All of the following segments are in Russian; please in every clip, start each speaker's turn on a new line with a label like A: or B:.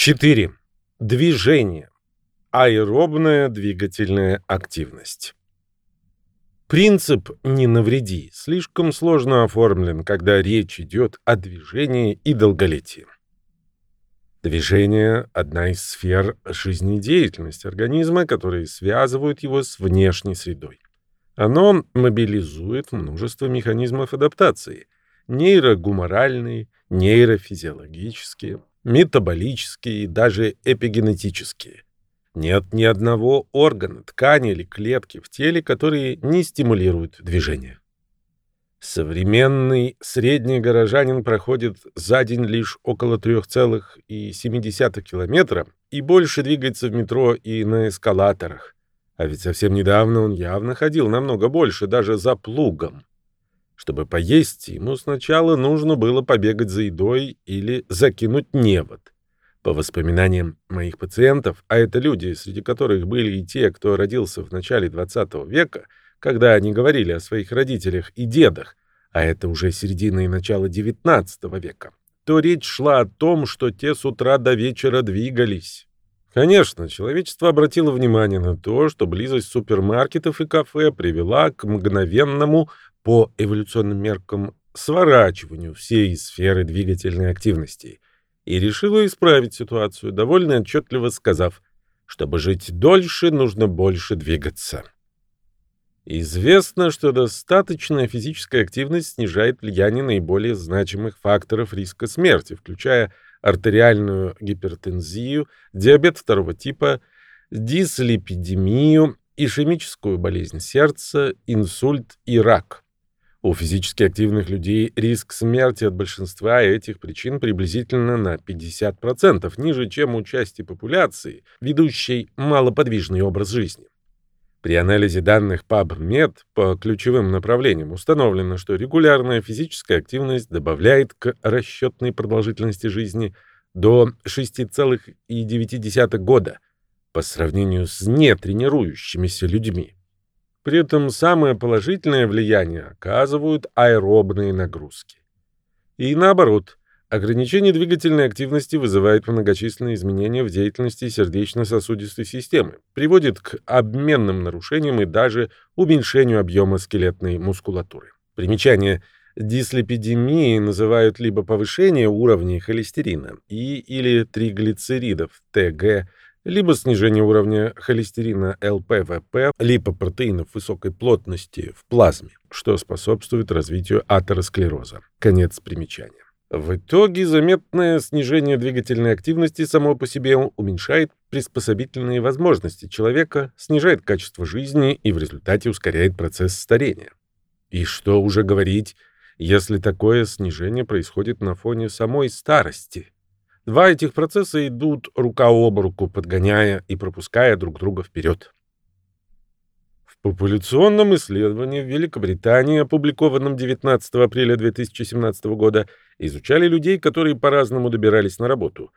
A: 4. Движение. Аэробная двигательная активность. Принцип «не навреди» слишком сложно оформлен, когда речь идет о движении и долголетии. Движение – одна из сфер жизнедеятельности организма, которые связывают его с внешней средой. Оно мобилизует множество механизмов адаптации – нейрогуморальные, нейрофизиологические, метаболические и даже эпигенетические. Нет ни одного органа, ткани или клетки в теле, которые не стимулируют движение. Современный средний горожанин проходит за день лишь около 3,7 километра и больше двигается в метро и на эскалаторах. А ведь совсем недавно он явно ходил намного больше, даже за плугом. Чтобы поесть, ему сначала нужно было побегать за едой или закинуть невод. По воспоминаниям моих пациентов, а это люди, среди которых были и те, кто родился в начале 20 века, когда они говорили о своих родителях и дедах, а это уже середина и начало 19 века, то речь шла о том, что те с утра до вечера двигались. Конечно, человечество обратило внимание на то, что близость супермаркетов и кафе привела к мгновенному по эволюционным меркам сворачиванию всей сферы двигательной активности и решила исправить ситуацию, довольно отчетливо сказав, чтобы жить дольше, нужно больше двигаться. Известно, что достаточная физическая активность снижает влияние наиболее значимых факторов риска смерти, включая артериальную гипертензию, диабет второго типа, дислипидемию, ишемическую болезнь сердца, инсульт и рак. У физически активных людей риск смерти от большинства этих причин приблизительно на 50% ниже, чем у части популяции, ведущей малоподвижный образ жизни. При анализе данных PubMed по ключевым направлениям установлено, что регулярная физическая активность добавляет к расчетной продолжительности жизни до 6,9 года по сравнению с нетренирующимися людьми. При этом самое положительное влияние оказывают аэробные нагрузки. И наоборот, ограничение двигательной активности вызывает многочисленные изменения в деятельности сердечно-сосудистой системы, приводит к обменным нарушениям и даже уменьшению объема скелетной мускулатуры. Примечание дислепидемией называют либо повышение уровней холестерина и или триглицеридов ТГ либо снижение уровня холестерина ЛПВП, липопротеинов высокой плотности в плазме, что способствует развитию атеросклероза. Конец примечания. В итоге заметное снижение двигательной активности само по себе уменьшает приспособительные возможности человека, снижает качество жизни и в результате ускоряет процесс старения. И что уже говорить, если такое снижение происходит на фоне самой старости – Два этих процесса идут рука об руку, подгоняя и пропуская друг друга вперед. В популяционном исследовании в Великобритании, опубликованном 19 апреля 2017 года, изучали людей, которые по-разному добирались на работу.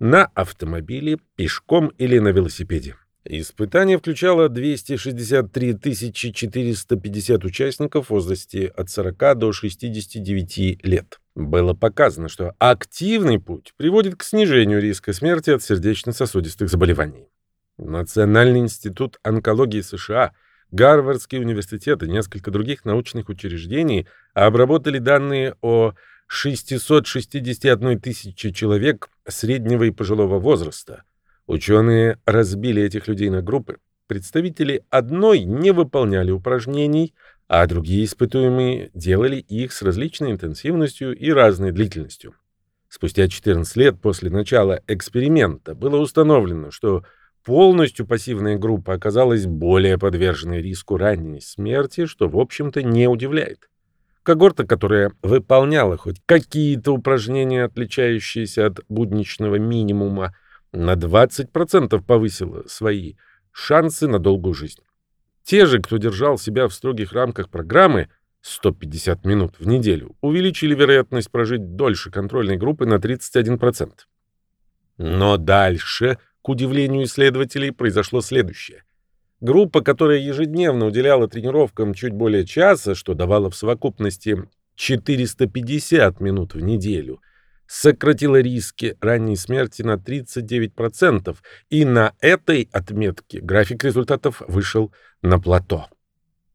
A: На автомобиле, пешком или на велосипеде. Испытание включало 263 450 участников в возрасте от 40 до 69 лет. Было показано, что активный путь приводит к снижению риска смерти от сердечно-сосудистых заболеваний. Национальный институт онкологии США, Гарвардский университет и несколько других научных учреждений обработали данные о 661 тысячи человек среднего и пожилого возраста – Ученые разбили этих людей на группы. Представители одной не выполняли упражнений, а другие испытуемые делали их с различной интенсивностью и разной длительностью. Спустя 14 лет после начала эксперимента было установлено, что полностью пассивная группа оказалась более подверженной риску ранней смерти, что, в общем-то, не удивляет. Когорта, которая выполняла хоть какие-то упражнения, отличающиеся от будничного минимума, на 20% повысила свои шансы на долгую жизнь. Те же, кто держал себя в строгих рамках программы 150 минут в неделю, увеличили вероятность прожить дольше контрольной группы на 31%. Но дальше, к удивлению исследователей, произошло следующее. Группа, которая ежедневно уделяла тренировкам чуть более часа, что давало в совокупности 450 минут в неделю – сократило риски ранней смерти на 39%, и на этой отметке график результатов вышел на плато.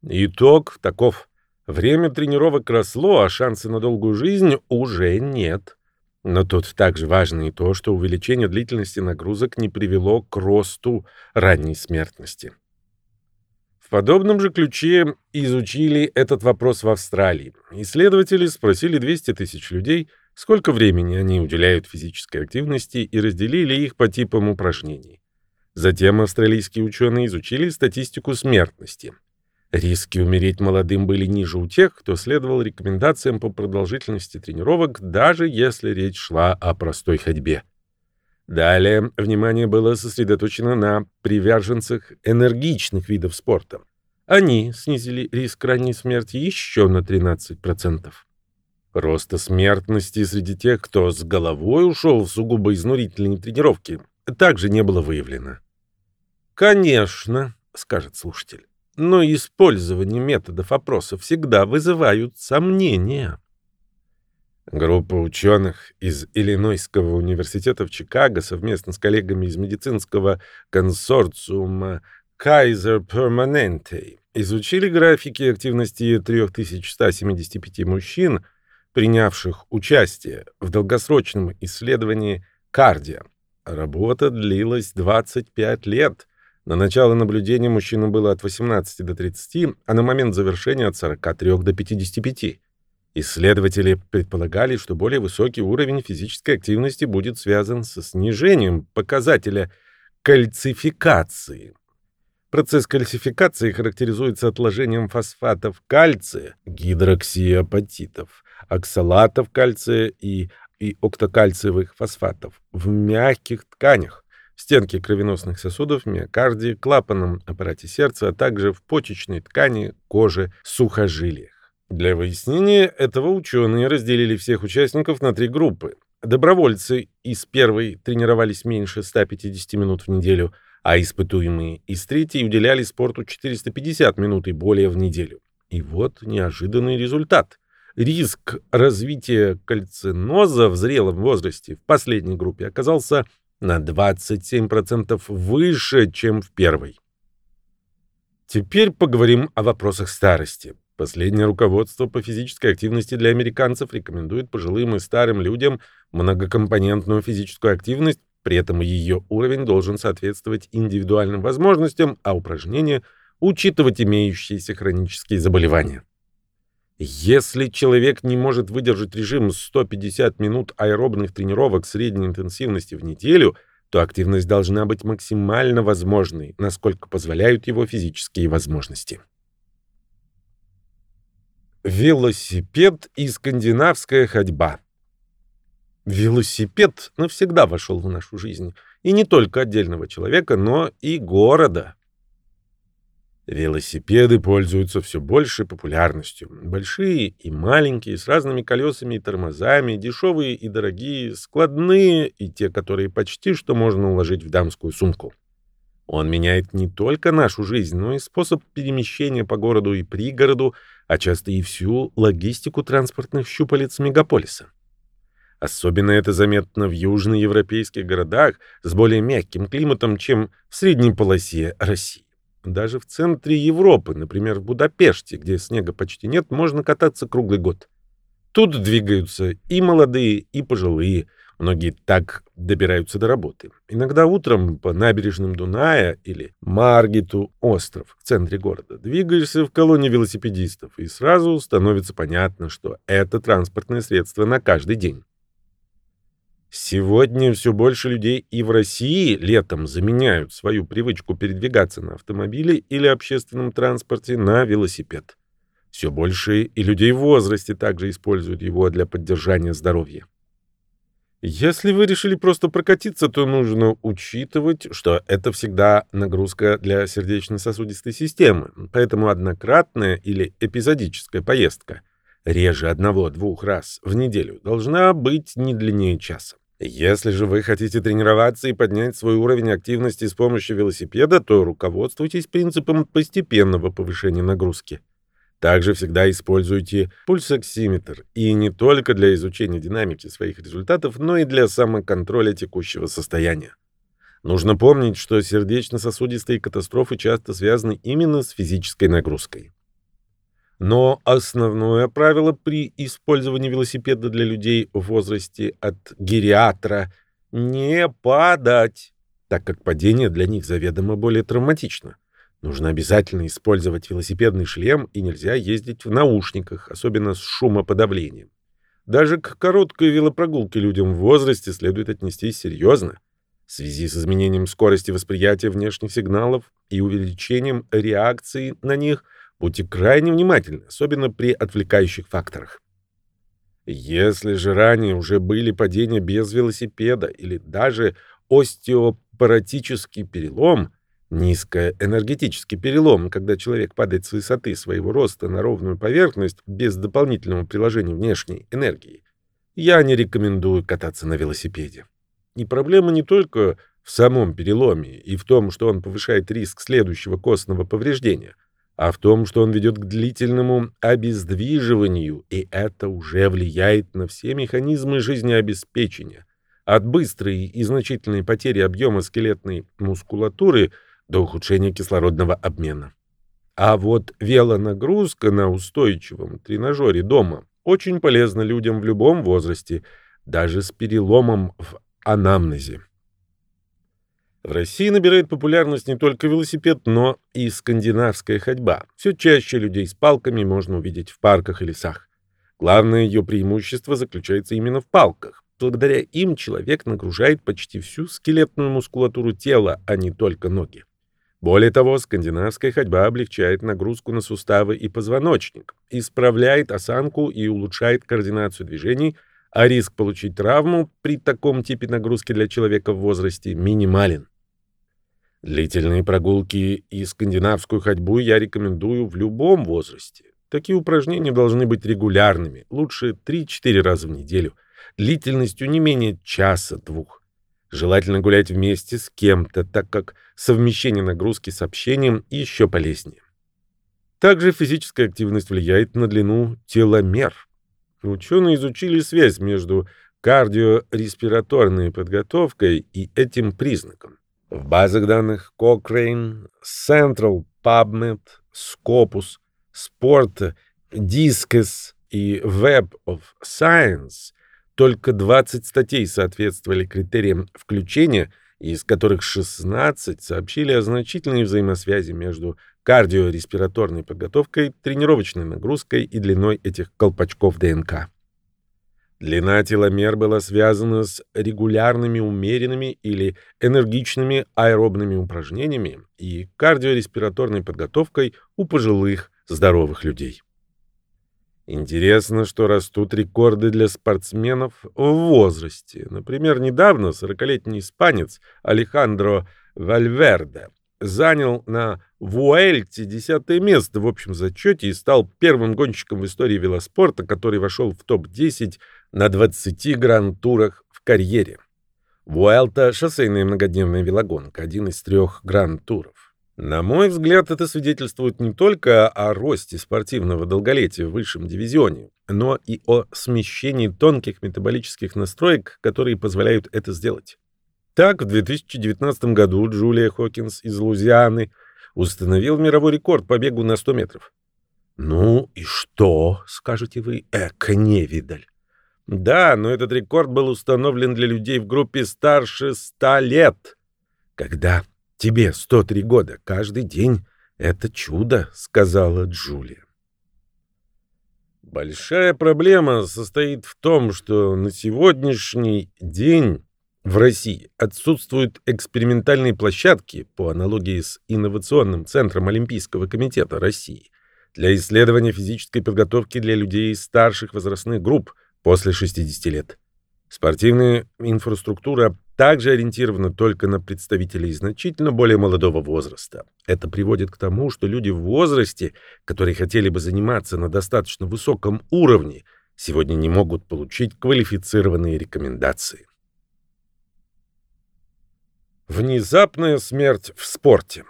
A: Итог таков. Время тренировок росло, а шансы на долгую жизнь уже нет. Но тут также важно и то, что увеличение длительности нагрузок не привело к росту ранней смертности. В подобном же ключе изучили этот вопрос в Австралии. Исследователи спросили 200 тысяч людей, сколько времени они уделяют физической активности и разделили их по типам упражнений. Затем австралийские ученые изучили статистику смертности – Риски умереть молодым были ниже у тех, кто следовал рекомендациям по продолжительности тренировок, даже если речь шла о простой ходьбе. Далее внимание было сосредоточено на приверженцах энергичных видов спорта. Они снизили риск ранней смерти еще на 13%. Роста смертности среди тех, кто с головой ушел в сугубо изнурительные тренировки, также не было выявлено. «Конечно», — скажет слушатель, но использование методов опроса всегда вызывают сомнения. Группа ученых из Иллинойского университета в Чикаго совместно с коллегами из медицинского консорциума Kaiser Permanente изучили графики активности 3175 мужчин, принявших участие в долгосрочном исследовании кардио. Работа длилась 25 лет, на начало наблюдения мужчинам было от 18 до 30, а на момент завершения от 43 до 55. Исследователи предполагали, что более высокий уровень физической активности будет связан со снижением показателя кальцификации. Процесс кальцификации характеризуется отложением фосфатов кальция, гидроксиапатитов, оксалатов кальция и, и октокальциевых фосфатов в мягких тканях, стенки кровеносных сосудов, миокардии, клапанном аппарате сердца, а также в почечной ткани, коже, сухожилиях. Для выяснения этого ученые разделили всех участников на три группы. Добровольцы из первой тренировались меньше 150 минут в неделю, а испытуемые из третьей уделяли спорту 450 минут и более в неделю. И вот неожиданный результат. Риск развития кальциноза в зрелом возрасте в последней группе оказался на 27% выше, чем в первой. Теперь поговорим о вопросах старости. Последнее руководство по физической активности для американцев рекомендует пожилым и старым людям многокомпонентную физическую активность, при этом ее уровень должен соответствовать индивидуальным возможностям, а упражнения – учитывать имеющиеся хронические заболевания. Если человек не может выдержать режим 150 минут аэробных тренировок средней интенсивности в неделю, то активность должна быть максимально возможной, насколько позволяют его физические возможности. Велосипед и скандинавская ходьба Велосипед навсегда вошел в нашу жизнь, и не только отдельного человека, но и города. Велосипеды пользуются все большей популярностью. Большие и маленькие, с разными колесами и тормозами, дешевые и дорогие, складные и те, которые почти что можно уложить в дамскую сумку. Он меняет не только нашу жизнь, но и способ перемещения по городу и пригороду, а часто и всю логистику транспортных щупалец мегаполиса. Особенно это заметно в южноевропейских городах с более мягким климатом, чем в средней полосе России. Даже в центре Европы, например, в Будапеште, где снега почти нет, можно кататься круглый год. Тут двигаются и молодые, и пожилые. Многие так добираются до работы. Иногда утром по набережным Дуная или Маргиту остров в центре города двигаешься в колонне велосипедистов, и сразу становится понятно, что это транспортное средство на каждый день. Сегодня все больше людей и в России летом заменяют свою привычку передвигаться на автомобиле или общественном транспорте на велосипед. Все больше и людей в возрасте также используют его для поддержания здоровья. Если вы решили просто прокатиться, то нужно учитывать, что это всегда нагрузка для сердечно-сосудистой системы, поэтому однократная или эпизодическая поездка, реже одного-двух раз в неделю, должна быть не длиннее часа. Если же вы хотите тренироваться и поднять свой уровень активности с помощью велосипеда, то руководствуйтесь принципом постепенного повышения нагрузки. Также всегда используйте пульсоксиметр, и не только для изучения динамики своих результатов, но и для самоконтроля текущего состояния. Нужно помнить, что сердечно-сосудистые катастрофы часто связаны именно с физической нагрузкой. Но основное правило при использовании велосипеда для людей в возрасте от гериатра – не падать, так как падение для них заведомо более травматично. Нужно обязательно использовать велосипедный шлем и нельзя ездить в наушниках, особенно с шумоподавлением. Даже к короткой велопрогулке людям в возрасте следует отнестись серьезно. В связи с изменением скорости восприятия внешних сигналов и увеличением реакции на них будьте крайне внимательны, особенно при отвлекающих факторах. Если же ранее уже были падения без велосипеда или даже остеопаратический перелом – Низкоэнергетический перелом, когда человек падает с высоты своего роста на ровную поверхность без дополнительного приложения внешней энергии. Я не рекомендую кататься на велосипеде. И проблема не только в самом переломе и в том, что он повышает риск следующего костного повреждения, а в том, что он ведет к длительному обездвиживанию, и это уже влияет на все механизмы жизнеобеспечения. От быстрой и значительной потери объема скелетной мускулатуры – до ухудшения кислородного обмена. А вот велонагрузка на устойчивом тренажере дома очень полезна людям в любом возрасте, даже с переломом в анамнезе. В России набирает популярность не только велосипед, но и скандинавская ходьба. Все чаще людей с палками можно увидеть в парках и лесах. Главное ее преимущество заключается именно в палках. Благодаря им человек нагружает почти всю скелетную мускулатуру тела, а не только ноги. Более того, скандинавская ходьба облегчает нагрузку на суставы и позвоночник, исправляет осанку и улучшает координацию движений, а риск получить травму при таком типе нагрузки для человека в возрасте минимален. Длительные прогулки и скандинавскую ходьбу я рекомендую в любом возрасте. Такие упражнения должны быть регулярными, лучше 3-4 раза в неделю, длительностью не менее часа-двух. Желательно гулять вместе с кем-то, так как совмещение нагрузки с общением еще полезнее. Также физическая активность влияет на длину теломер. Ученые изучили связь между кардиореспираторной подготовкой и этим признаком. В базах данных Cochrane, Central PubMed, Scopus, Sport, Discus и Web of Science только 20 статей соответствовали критериям включения, из которых 16 сообщили о значительной взаимосвязи между кардиореспираторной подготовкой, тренировочной нагрузкой и длиной этих колпачков ДНК. Длина теломер была связана с регулярными умеренными или энергичными аэробными упражнениями и кардиореспираторной подготовкой у пожилых здоровых людей. Интересно, что растут рекорды для спортсменов в возрасте. Например, недавно 40-летний испанец Алехандро Вальверде занял на Вуэльте десятое место в общем зачете и стал первым гонщиком в истории велоспорта, который вошел в топ-10 на 20 гран-турах в карьере. Вуэльта — шоссейная многодневная велогонка, один из трех гран-туров. На мой взгляд, это свидетельствует не только о росте спортивного долголетия в высшем дивизионе, но и о смещении тонких метаболических настроек, которые позволяют это сделать. Так, в 2019 году Джулия Хокинс из Лузианы установил мировой рекорд по бегу на 100 метров. «Ну и что?» — скажете вы, эко невидаль. Да, но этот рекорд был установлен для людей в группе старше 100 лет. Когда Тебе 103 года. Каждый день — это чудо», — сказала Джулия. Большая проблема состоит в том, что на сегодняшний день в России отсутствуют экспериментальные площадки, по аналогии с Инновационным центром Олимпийского комитета России, для исследования физической подготовки для людей старших возрастных групп после 60 лет. Спортивная инфраструктура также ориентирована только на представителей значительно более молодого возраста. Это приводит к тому, что люди в возрасте, которые хотели бы заниматься на достаточно высоком уровне, сегодня не могут получить квалифицированные рекомендации. Внезапная смерть в спорте.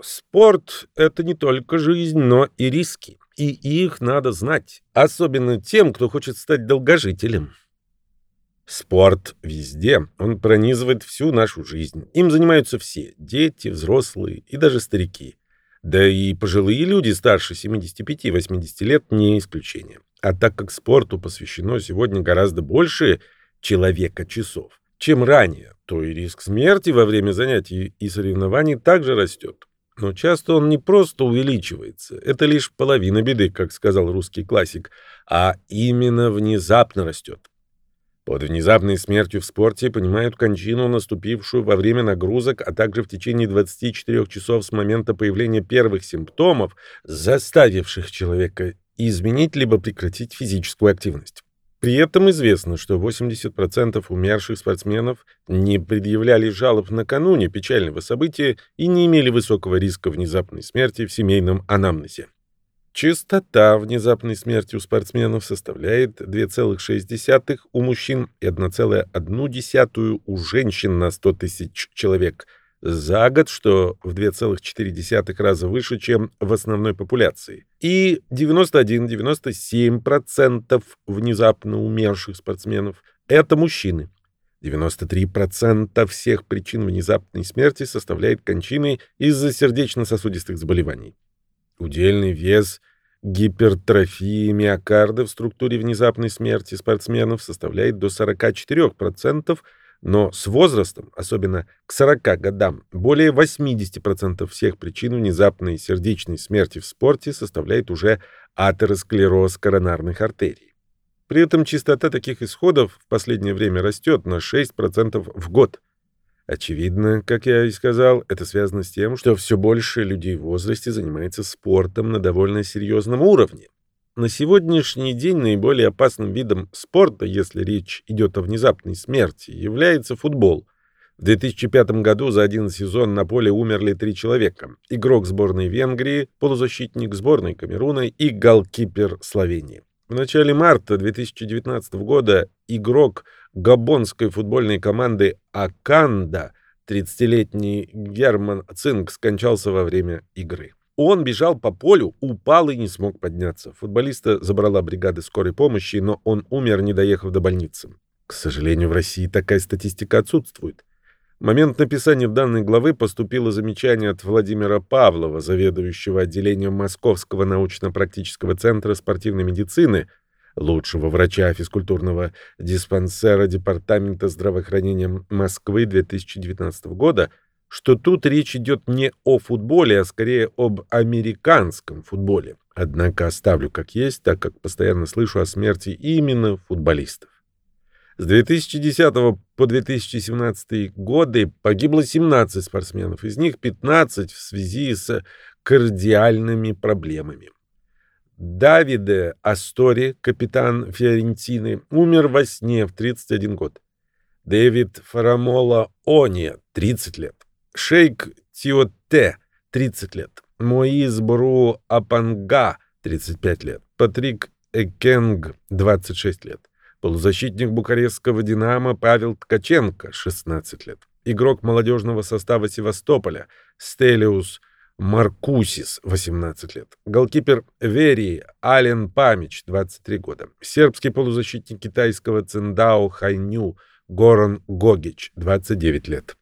A: Спорт — это не только жизнь, но и риски. И их надо знать, особенно тем, кто хочет стать долгожителем. Спорт везде, он пронизывает всю нашу жизнь. Им занимаются все – дети, взрослые и даже старики. Да и пожилые люди старше 75-80 лет не исключение. А так как спорту посвящено сегодня гораздо больше человека часов, чем ранее, то и риск смерти во время занятий и соревнований также растет. Но часто он не просто увеличивается, это лишь половина беды, как сказал русский классик, а именно внезапно растет. Под внезапной смертью в спорте понимают кончину, наступившую во время нагрузок, а также в течение 24 часов с момента появления первых симптомов, заставивших человека изменить либо прекратить физическую активность. При этом известно, что 80% умерших спортсменов не предъявляли жалоб накануне печального события и не имели высокого риска внезапной смерти в семейном анамнезе. Частота внезапной смерти у спортсменов составляет 2,6 у мужчин и 1,1 у женщин на 100 тысяч человек за год, что в 2,4 раза выше, чем в основной популяции. И 91-97% внезапно умерших спортсменов – это мужчины. 93% всех причин внезапной смерти составляет кончины из-за сердечно-сосудистых заболеваний. Удельный вес гипертрофии миокарда в структуре внезапной смерти спортсменов составляет до 44%, но с возрастом, особенно к 40 годам, более 80% всех причин внезапной сердечной смерти в спорте составляет уже атеросклероз коронарных артерий. При этом частота таких исходов в последнее время растет на 6% в год – Очевидно, как я и сказал, это связано с тем, что все больше людей в возрасте занимается спортом на довольно серьезном уровне. На сегодняшний день наиболее опасным видом спорта, если речь идет о внезапной смерти, является футбол. В 2005 году за один сезон на поле умерли три человека. Игрок сборной Венгрии, полузащитник сборной Камеруна и голкипер Словении. В начале марта 2019 года игрок габонской футбольной команды «Аканда», 30-летний Герман Цинк, скончался во время игры. Он бежал по полю, упал и не смог подняться. Футболиста забрала бригада скорой помощи, но он умер, не доехав до больницы. К сожалению, в России такая статистика отсутствует. В момент написания данной главы поступило замечание от Владимира Павлова, заведующего отделением Московского научно-практического центра спортивной медицины, лучшего врача физкультурного диспансера Департамента здравоохранения Москвы 2019 года, что тут речь идет не о футболе, а скорее об американском футболе. Однако оставлю как есть, так как постоянно слышу о смерти именно футболистов. С 2010 по 2017 годы погибло 17 спортсменов, из них 15 в связи с кардиальными проблемами. Давиде Астори, капитан Фиорентины, умер во сне в 31 год. Дэвид Фарамола Они, 30 лет. Шейк Тиоте, 30 лет. Моиз Бру Апанга, 35 лет. Патрик Экенг, 26 лет. Полузащитник букарестского «Динамо» Павел Ткаченко, 16 лет. Игрок молодежного состава Севастополя Стелиус Маркусис, 18 лет. Голкипер Верии Ален Памич, 23 года. Сербский полузащитник китайского Циндао Хайню Горан Гогич, 29 лет.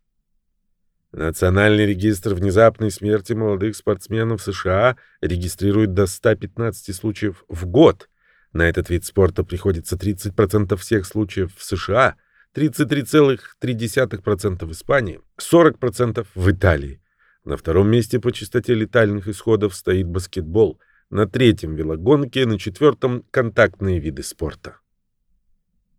A: Национальный регистр внезапной смерти молодых спортсменов США регистрирует до 115 случаев в год – на этот вид спорта приходится 30% всех случаев в США, 33,3% в Испании, 40% в Италии. На втором месте по частоте летальных исходов стоит баскетбол, на третьем – велогонки, на четвертом – контактные виды спорта.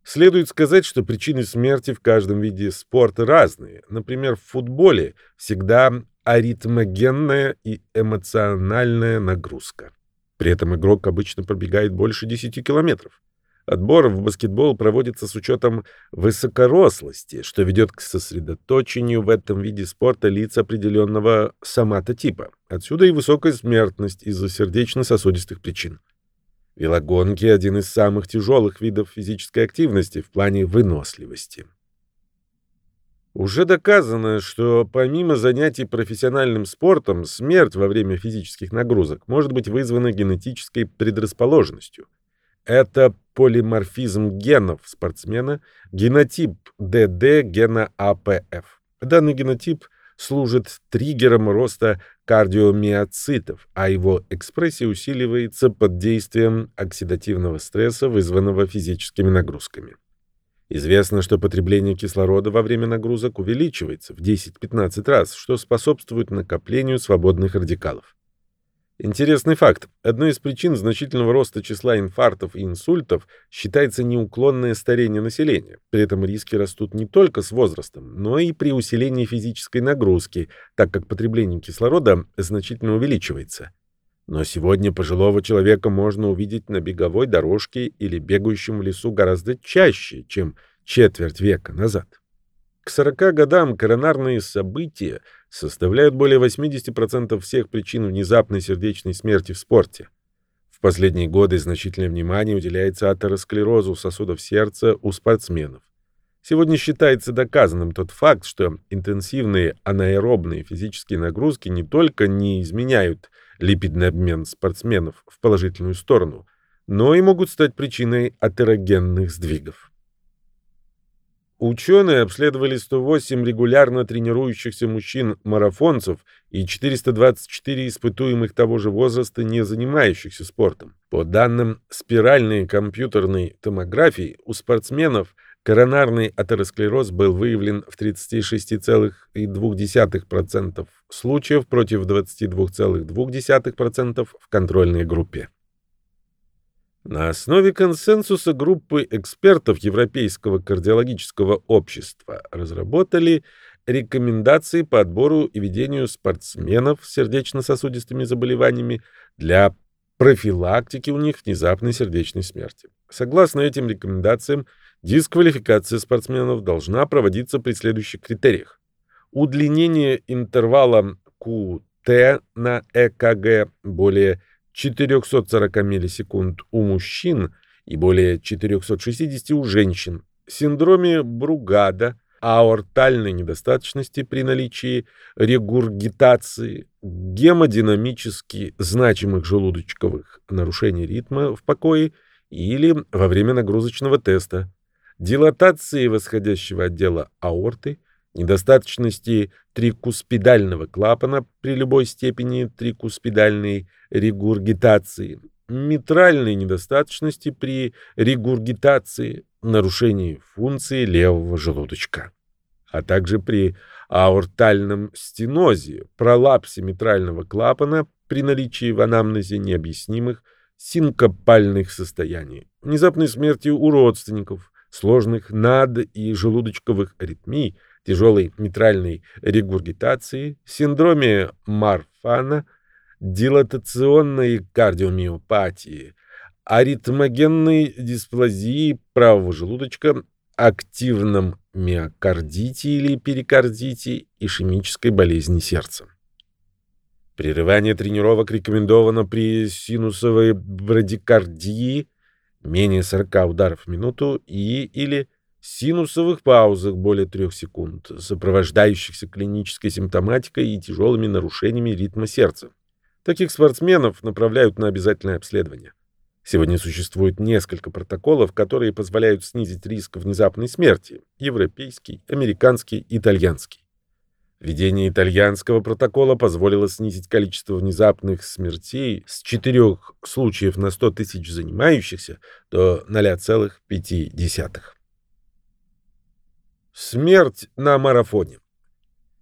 A: Следует сказать, что причины смерти в каждом виде спорта разные. Например, в футболе всегда аритмогенная и эмоциональная нагрузка. При этом игрок обычно пробегает больше 10 километров. Отбор в баскетбол проводится с учетом высокорослости, что ведет к сосредоточению в этом виде спорта лиц определенного соматотипа. Отсюда и высокая смертность из-за сердечно-сосудистых причин. Велогонки – один из самых тяжелых видов физической активности в плане выносливости. Уже доказано, что помимо занятий профессиональным спортом, смерть во время физических нагрузок может быть вызвана генетической предрасположенностью. Это полиморфизм генов спортсмена, генотип ДД гена АПФ. Данный генотип служит триггером роста кардиомиоцитов, а его экспрессия усиливается под действием оксидативного стресса, вызванного физическими нагрузками. Известно, что потребление кислорода во время нагрузок увеличивается в 10-15 раз, что способствует накоплению свободных радикалов. Интересный факт. Одной из причин значительного роста числа инфарктов и инсультов считается неуклонное старение населения. При этом риски растут не только с возрастом, но и при усилении физической нагрузки, так как потребление кислорода значительно увеличивается. Но сегодня пожилого человека можно увидеть на беговой дорожке или бегающем в лесу гораздо чаще, чем четверть века назад. К 40 годам коронарные события составляют более 80% всех причин внезапной сердечной смерти в спорте. В последние годы значительное внимание уделяется атеросклерозу сосудов сердца у спортсменов. Сегодня считается доказанным тот факт, что интенсивные анаэробные физические нагрузки не только не изменяют липидный обмен спортсменов в положительную сторону, но и могут стать причиной атерогенных сдвигов. Ученые обследовали 108 регулярно тренирующихся мужчин-марафонцев и 424 испытуемых того же возраста, не занимающихся спортом. По данным спиральной компьютерной томографии, у спортсменов коронарный атеросклероз был выявлен в 36,2% случаев против 22,2% в контрольной группе. На основе консенсуса группы экспертов Европейского кардиологического общества разработали рекомендации по отбору и ведению спортсменов с сердечно-сосудистыми заболеваниями для профилактики у них внезапной сердечной смерти. Согласно этим рекомендациям, дисквалификация спортсменов должна проводиться при следующих критериях. Удлинение интервала QT на ЭКГ более 440 миллисекунд у мужчин и более 460 у женщин, синдроме Бругада, аортальной недостаточности при наличии регургитации, гемодинамически значимых желудочковых нарушений ритма в покое или во время нагрузочного теста, дилатации восходящего отдела аорты – недостаточности трикуспидального клапана при любой степени трикуспидальной регургитации, митральной недостаточности при регургитации, нарушении функции левого желудочка, а также при аортальном стенозе, пролапсе митрального клапана при наличии в анамнезе необъяснимых синкопальных состояний, внезапной смерти у родственников, сложных над- и желудочковых аритмий, тяжелой митральной регургитации, синдроме Марфана, дилатационной кардиомиопатии, аритмогенной дисплазии правого желудочка, активном миокардите или перикардите, ишемической болезни сердца. Прерывание тренировок рекомендовано при синусовой брадикардии менее 40 ударов в минуту и или синусовых паузах более трех секунд, сопровождающихся клинической симптоматикой и тяжелыми нарушениями ритма сердца. Таких спортсменов направляют на обязательное обследование. Сегодня существует несколько протоколов, которые позволяют снизить риск внезапной смерти – европейский, американский, итальянский. Введение итальянского протокола позволило снизить количество внезапных смертей с 4 случаев на 100 тысяч занимающихся до 0,5. Смерть на марафоне.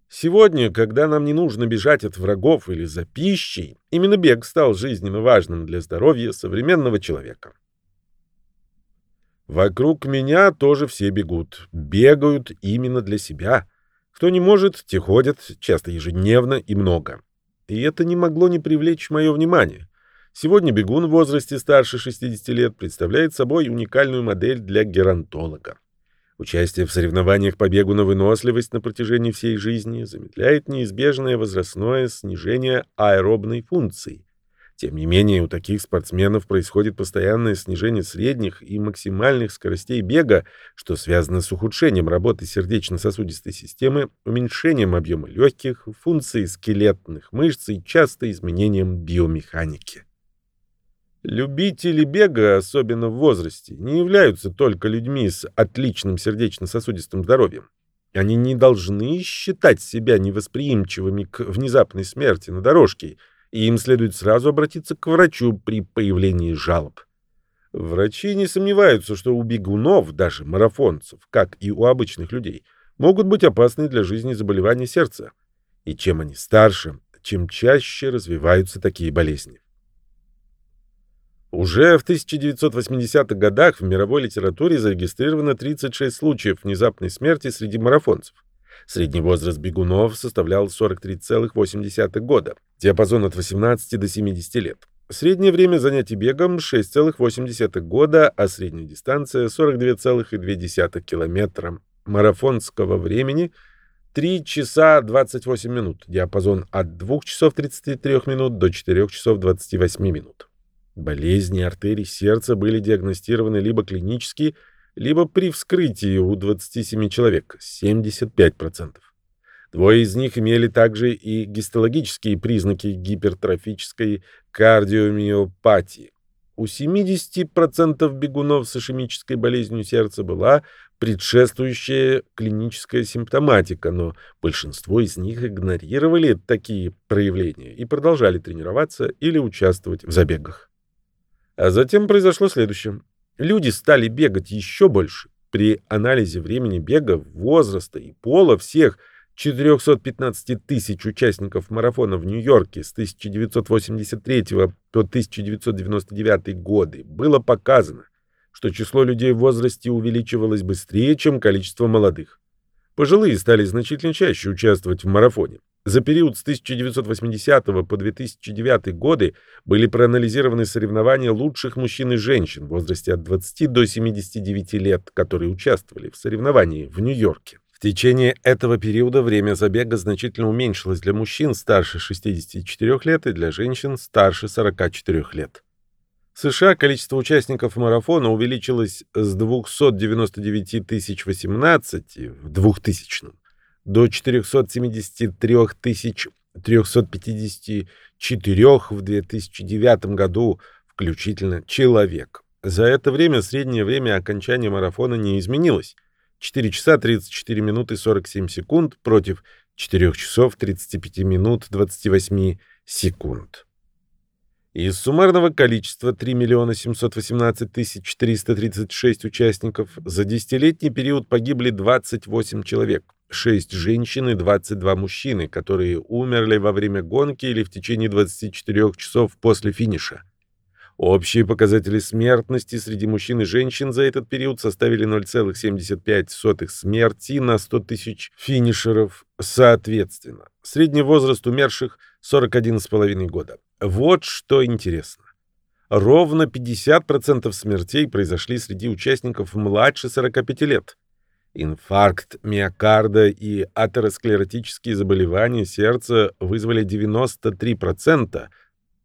A: Сегодня, когда нам не нужно бежать от врагов или за пищей, именно бег стал жизненно важным для здоровья современного человека. Вокруг меня тоже все бегут. Бегают именно для себя. Кто не может, те ходят, часто ежедневно и много. И это не могло не привлечь мое внимание. Сегодня бегун в возрасте старше 60 лет представляет собой уникальную модель для геронтолога. Участие в соревнованиях по бегу на выносливость на протяжении всей жизни замедляет неизбежное возрастное снижение аэробной функции. Тем не менее, у таких спортсменов происходит постоянное снижение средних и максимальных скоростей бега, что связано с ухудшением работы сердечно-сосудистой системы, уменьшением объема легких, функции скелетных мышц и часто изменением биомеханики. Любители бега, особенно в возрасте, не являются только людьми с отличным сердечно-сосудистым здоровьем. Они не должны считать себя невосприимчивыми к внезапной смерти на дорожке – и им следует сразу обратиться к врачу при появлении жалоб. Врачи не сомневаются, что у бегунов, даже марафонцев, как и у обычных людей, могут быть опасны для жизни заболевания сердца. И чем они старше, чем чаще развиваются такие болезни. Уже в 1980-х годах в мировой литературе зарегистрировано 36 случаев внезапной смерти среди марафонцев. Средний возраст бегунов составлял 43,8 года, диапазон от 18 до 70 лет. Среднее время занятий бегом 6,8 года, а средняя дистанция 42,2 километра. Марафонского времени 3 часа 28 минут, диапазон от 2 часов 33 минут до 4 часов 28 минут. Болезни артерий сердца были диагностированы либо клинически, либо при вскрытии у 27 человек 75%. Двое из них имели также и гистологические признаки гипертрофической кардиомиопатии. У 70% бегунов с ишемической болезнью сердца была предшествующая клиническая симптоматика, но большинство из них игнорировали такие проявления и продолжали тренироваться или участвовать в забегах. А затем произошло следующее. Люди стали бегать еще больше. При анализе времени бега, возраста и пола всех 415 тысяч участников марафона в Нью-Йорке с 1983 по 1999 годы было показано, что число людей в возрасте увеличивалось быстрее, чем количество молодых. Пожилые стали значительно чаще участвовать в марафоне. За период с 1980 по 2009 годы были проанализированы соревнования лучших мужчин и женщин в возрасте от 20 до 79 лет, которые участвовали в соревновании в Нью-Йорке. В течение этого периода время забега значительно уменьшилось для мужчин старше 64 лет и для женщин старше 44 лет. В США количество участников марафона увеличилось с 299 тысяч 18 в 2000 до 473 354 в 2009 году включительно человек. За это время среднее время окончания марафона не изменилось. 4 часа 34 минуты 47 секунд против 4 часов 35 минут 28 секунд. Из суммарного количества 3 миллиона 718 тысяч 436 участников за десятилетний период погибли 28 человек, 6 женщин и 22 мужчины, которые умерли во время гонки или в течение 24 часов после финиша. Общие показатели смертности среди мужчин и женщин за этот период составили 0,75 смерти на 100 тысяч финишеров соответственно. Средний возраст умерших 41,5 года. Вот что интересно. Ровно 50% смертей произошли среди участников младше 45 лет. Инфаркт миокарда и атеросклеротические заболевания сердца вызвали 93%,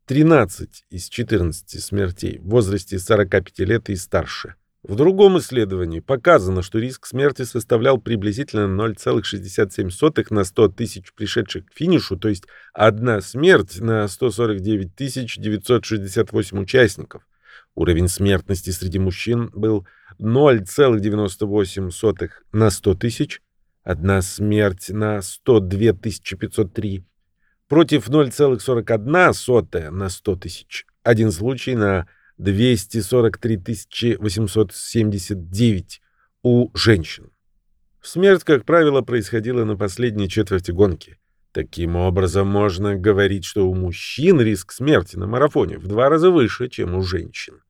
A: 13 из 14 смертей в возрасте 45 лет и старше. В другом исследовании показано, что риск смерти составлял приблизительно 0,67 на 100 тысяч пришедших к финишу, то есть одна смерть на 149 968 участников. Уровень смертности среди мужчин был 0,98 на 100 тысяч, одна смерть на 102 503, против 0,41 на 100 тысяч, один случай на 243 879 у женщин. Смерть, как правило, происходила на последней четверти гонки. Таким образом, можно говорить, что у мужчин риск смерти на марафоне в два раза выше, чем у женщин.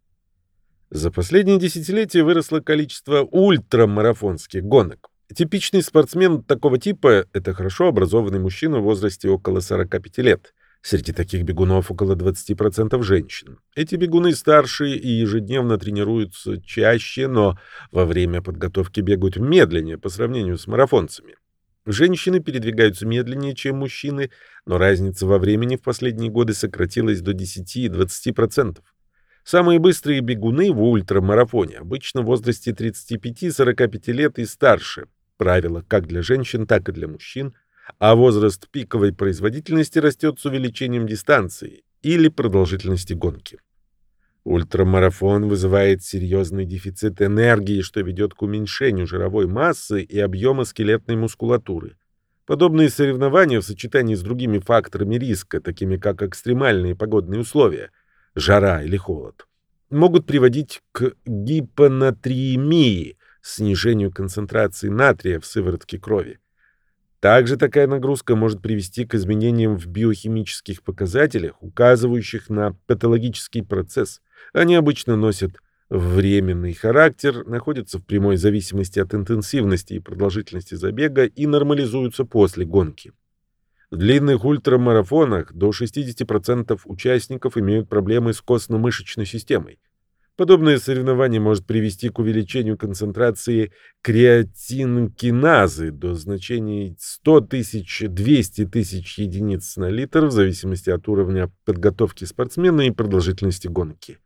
A: За последние десятилетия выросло количество ультрамарафонских гонок. Типичный спортсмен такого типа – это хорошо образованный мужчина в возрасте около 45 лет. Среди таких бегунов около 20% женщин. Эти бегуны старше и ежедневно тренируются чаще, но во время подготовки бегают медленнее по сравнению с марафонцами. Женщины передвигаются медленнее, чем мужчины, но разница во времени в последние годы сократилась до 10-20%. Самые быстрые бегуны в ультрамарафоне обычно в возрасте 35-45 лет и старше. Правило как для женщин, так и для мужчин. А возраст пиковой производительности растет с увеличением дистанции или продолжительности гонки. Ультрамарафон вызывает серьезный дефицит энергии, что ведет к уменьшению жировой массы и объема скелетной мускулатуры. Подобные соревнования в сочетании с другими факторами риска, такими как экстремальные погодные условия – жара или холод, могут приводить к гипонатриемии, снижению концентрации натрия в сыворотке крови. Также такая нагрузка может привести к изменениям в биохимических показателях, указывающих на патологический процесс. Они обычно носят временный характер, находятся в прямой зависимости от интенсивности и продолжительности забега и нормализуются после гонки. В длинных ультрамарафонах до 60% участников имеют проблемы с костно-мышечной системой. Подобное соревнование может привести к увеличению концентрации креатинкиназы до значений 100 тысяч 200 тысяч единиц на литр в зависимости от уровня подготовки спортсмена и продолжительности гонки.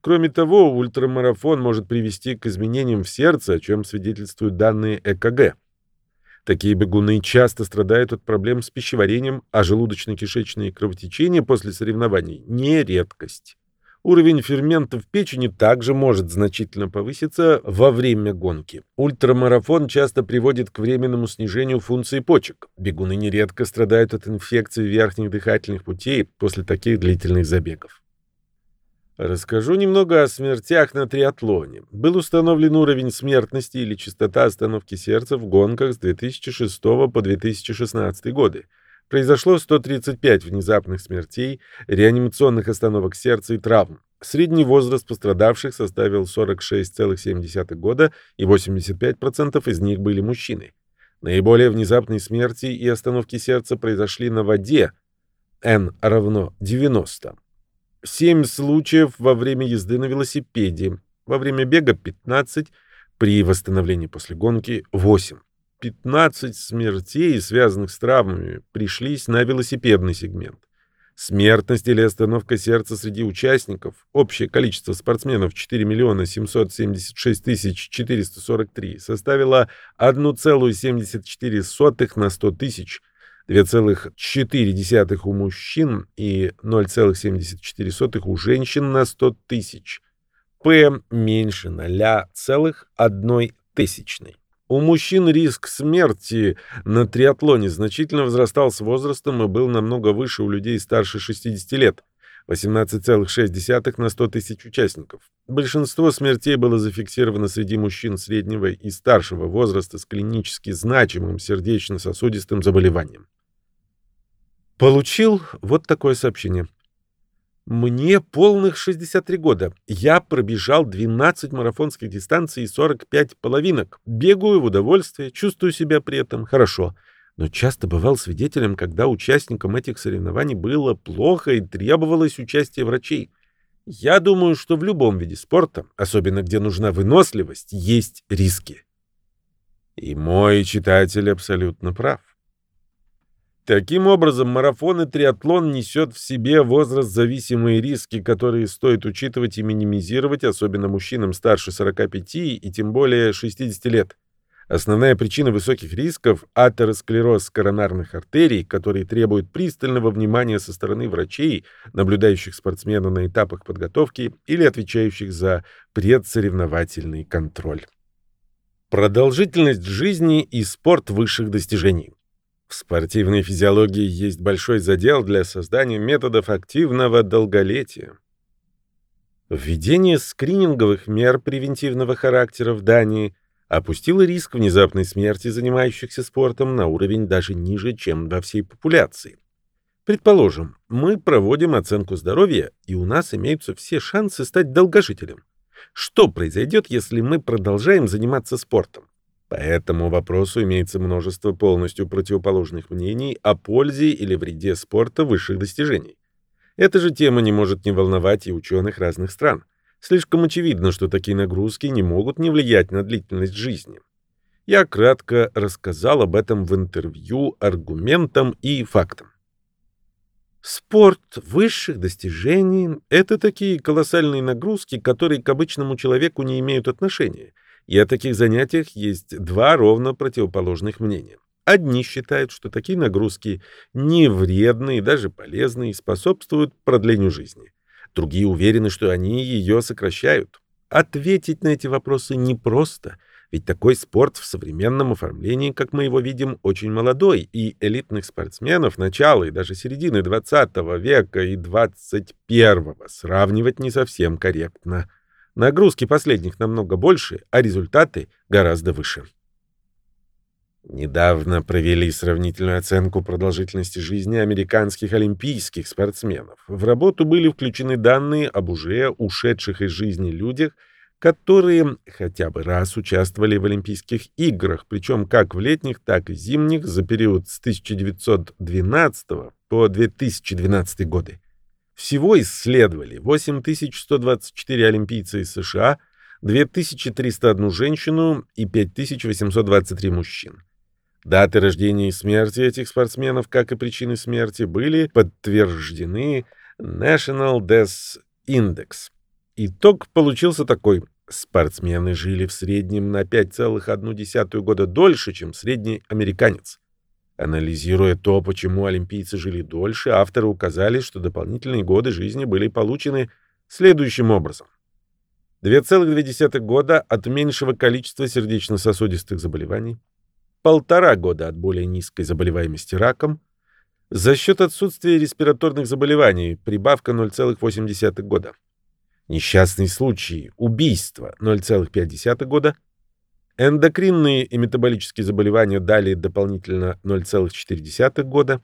A: Кроме того, ультрамарафон может привести к изменениям в сердце, о чем свидетельствуют данные ЭКГ. Такие бегуны часто страдают от проблем с пищеварением, а желудочно-кишечные кровотечения после соревнований – не редкость. Уровень ферментов в печени также может значительно повыситься во время гонки. Ультрамарафон часто приводит к временному снижению функции почек. Бегуны нередко страдают от инфекций верхних дыхательных путей после таких длительных забегов. Расскажу немного о смертях на триатлоне. Был установлен уровень смертности или частота остановки сердца в гонках с 2006 по 2016 годы. Произошло 135 внезапных смертей, реанимационных остановок сердца и травм. Средний возраст пострадавших составил 46,7 года, и 85% из них были мужчины. Наиболее внезапные смерти и остановки сердца произошли на воде, n равно 90. 7 случаев во время езды на велосипеде, во время бега 15, при восстановлении после гонки 8. 15 смертей, связанных с травмами, пришлись на велосипедный сегмент. Смертность или остановка сердца среди участников, общее количество спортсменов 4 миллиона 776 тысяч 443 составило 1,74 на 100 тысяч, 2,4 у мужчин и 0,74 у женщин на 100 тысяч. П меньше 0,1 тысячной. У мужчин риск смерти на триатлоне значительно возрастал с возрастом и был намного выше у людей старше 60 лет. 18,6 на 100 тысяч участников. Большинство смертей было зафиксировано среди мужчин среднего и старшего возраста с клинически значимым сердечно-сосудистым заболеванием. Получил вот такое сообщение. Мне полных 63 года. Я пробежал 12 марафонских дистанций и 45 половинок. Бегаю в удовольствие, чувствую себя при этом хорошо. Но часто бывал свидетелем, когда участникам этих соревнований было плохо и требовалось участие врачей. Я думаю, что в любом виде спорта, особенно где нужна выносливость, есть риски. И мой читатель абсолютно прав. Таким образом, марафон и триатлон несет в себе возраст-зависимые риски, которые стоит учитывать и минимизировать, особенно мужчинам старше 45 и тем более 60 лет. Основная причина высоких рисков – атеросклероз коронарных артерий, который требует пристального внимания со стороны врачей, наблюдающих спортсмена на этапах подготовки или отвечающих за предсоревновательный контроль. Продолжительность жизни и спорт высших достижений. В спортивной физиологии есть большой задел для создания методов активного долголетия. Введение скрининговых мер превентивного характера в Дании опустило риск внезапной смерти занимающихся спортом на уровень даже ниже, чем во всей популяции. Предположим, мы проводим оценку здоровья, и у нас имеются все шансы стать долгожителем. Что произойдет, если мы продолжаем заниматься спортом? По этому вопросу имеется множество полностью противоположных мнений о пользе или вреде спорта высших достижений. Эта же тема не может не волновать и ученых разных стран. Слишком очевидно, что такие нагрузки не могут не влиять на длительность жизни. Я кратко рассказал об этом в интервью аргументам и фактам. Спорт высших достижений — это такие колоссальные нагрузки, которые к обычному человеку не имеют отношения. И о таких занятиях есть два ровно противоположных мнения. Одни считают, что такие нагрузки не вредны и даже полезны и способствуют продлению жизни. Другие уверены, что они ее сокращают. Ответить на эти вопросы непросто — ведь такой спорт в современном оформлении, как мы его видим, очень молодой, и элитных спортсменов начала и даже середины 20 века и 21 сравнивать не совсем корректно. Нагрузки последних намного больше, а результаты гораздо выше. Недавно провели сравнительную оценку продолжительности жизни американских олимпийских спортсменов. В работу были включены данные об уже ушедших из жизни людях – которые хотя бы раз участвовали в Олимпийских играх, причем как в летних, так и зимних за период с 1912 по 2012 годы. Всего исследовали 8124 олимпийца из США, 2301 женщину и 5823 мужчин. Даты рождения и смерти этих спортсменов, как и причины смерти, были подтверждены National Death Index. Итог получился такой. Спортсмены жили в среднем на 5,1 года дольше, чем средний американец. Анализируя то, почему олимпийцы жили дольше, авторы указали, что дополнительные годы жизни были получены следующим образом. 2,2 года от меньшего количества сердечно-сосудистых заболеваний, полтора года от более низкой заболеваемости раком, за счет отсутствия респираторных заболеваний прибавка 0,8 года. Несчастные случаи, убийства 0,5 года, эндокринные и метаболические заболевания дали дополнительно 0,4 года,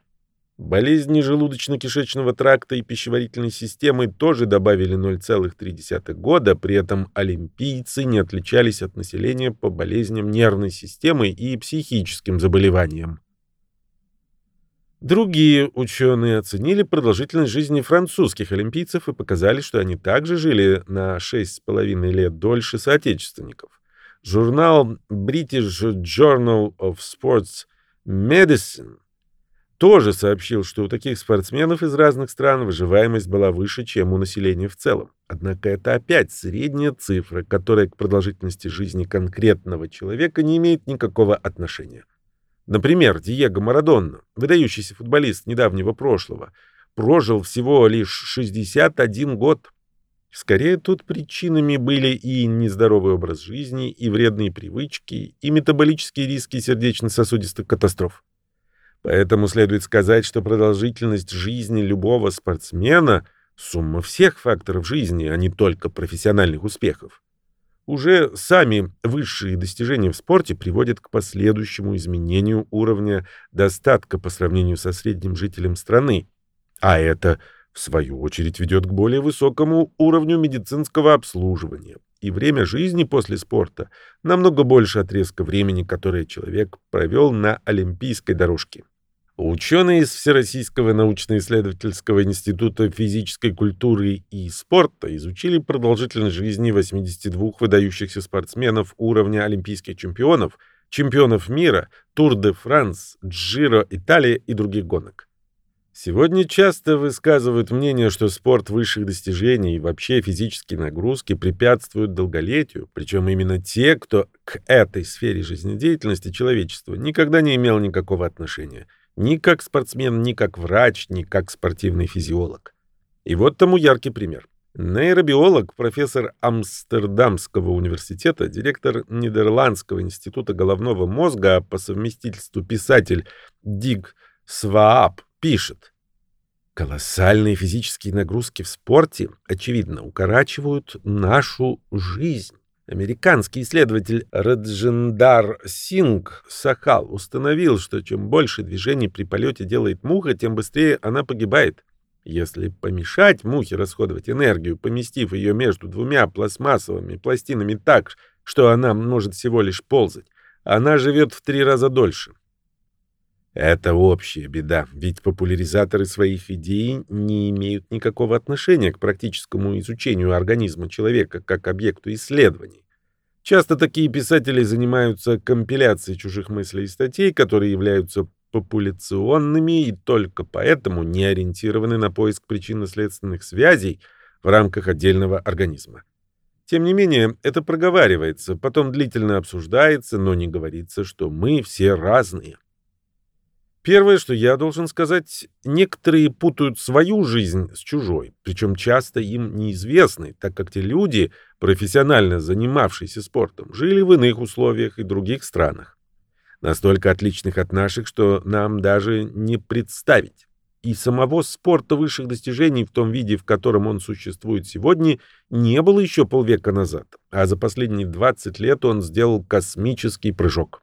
A: болезни желудочно-кишечного тракта и пищеварительной системы тоже добавили 0,3 года, при этом олимпийцы не отличались от населения по болезням нервной системы и психическим заболеваниям. Другие ученые оценили продолжительность жизни французских олимпийцев и показали, что они также жили на 6,5 лет дольше соотечественников. Журнал British Journal of Sports Medicine тоже сообщил, что у таких спортсменов из разных стран выживаемость была выше, чем у населения в целом. Однако это опять средняя цифра, которая к продолжительности жизни конкретного человека не имеет никакого отношения. Например, Диего Марадонна, выдающийся футболист недавнего прошлого, прожил всего лишь 61 год. Скорее, тут причинами были и нездоровый образ жизни, и вредные привычки, и метаболические риски сердечно-сосудистых катастроф. Поэтому следует сказать, что продолжительность жизни любого спортсмена — сумма всех факторов жизни, а не только профессиональных успехов. Уже сами высшие достижения в спорте приводят к последующему изменению уровня достатка по сравнению со средним жителем страны, а это, в свою очередь, ведет к более высокому уровню медицинского обслуживания. И время жизни после спорта намного больше отрезка времени, которое человек провел на олимпийской дорожке. Ученые из Всероссийского научно-исследовательского института физической культуры и спорта изучили продолжительность жизни 82 выдающихся спортсменов уровня олимпийских чемпионов, чемпионов мира, Тур-де-Франс, Джиро Италия и других гонок. Сегодня часто высказывают мнение, что спорт высших достижений и вообще физические нагрузки препятствуют долголетию, причем именно те, кто к этой сфере жизнедеятельности человечества никогда не имел никакого отношения – ни как спортсмен, ни как врач, ни как спортивный физиолог. И вот тому яркий пример. Нейробиолог, профессор Амстердамского университета, директор Нидерландского института головного мозга, а по совместительству писатель Диг Сваап пишет. Колоссальные физические нагрузки в спорте, очевидно, укорачивают нашу жизнь. Американский исследователь Раджендар Синг Сахал установил, что чем больше движений при полете делает муха, тем быстрее она погибает. Если помешать мухе расходовать энергию, поместив ее между двумя пластмассовыми пластинами так, что она может всего лишь ползать, она живет в три раза дольше. Это общая беда, ведь популяризаторы своих идей не имеют никакого отношения к практическому изучению организма человека как объекту исследований. Часто такие писатели занимаются компиляцией чужих мыслей и статей, которые являются популяционными и только поэтому не ориентированы на поиск причинно-следственных связей в рамках отдельного организма. Тем не менее, это проговаривается, потом длительно обсуждается, но не говорится, что мы все разные. Первое, что я должен сказать, некоторые путают свою жизнь с чужой, причем часто им неизвестной, так как те люди, профессионально занимавшиеся спортом, жили в иных условиях и других странах. Настолько отличных от наших, что нам даже не представить. И самого спорта высших достижений в том виде, в котором он существует сегодня, не было еще полвека назад, а за последние 20 лет он сделал космический прыжок.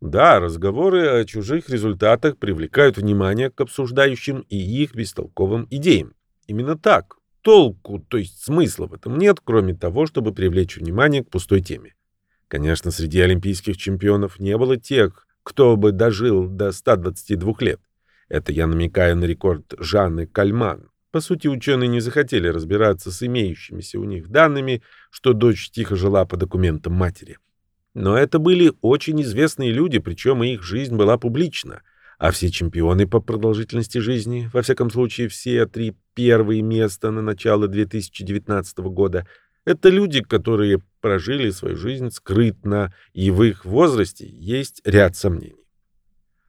A: Да, разговоры о чужих результатах привлекают внимание к обсуждающим и их бестолковым идеям. Именно так. Толку, то есть смысла в этом нет, кроме того, чтобы привлечь внимание к пустой теме. Конечно, среди олимпийских чемпионов не было тех, кто бы дожил до 122 лет. Это я намекаю на рекорд Жанны Кальман. По сути, ученые не захотели разбираться с имеющимися у них данными, что дочь тихо жила по документам матери. Но это были очень известные люди, причем их жизнь была публична. А все чемпионы по продолжительности жизни, во всяком случае все три первые места на начало 2019 года, это люди, которые прожили свою жизнь скрытно, и в их возрасте есть ряд сомнений.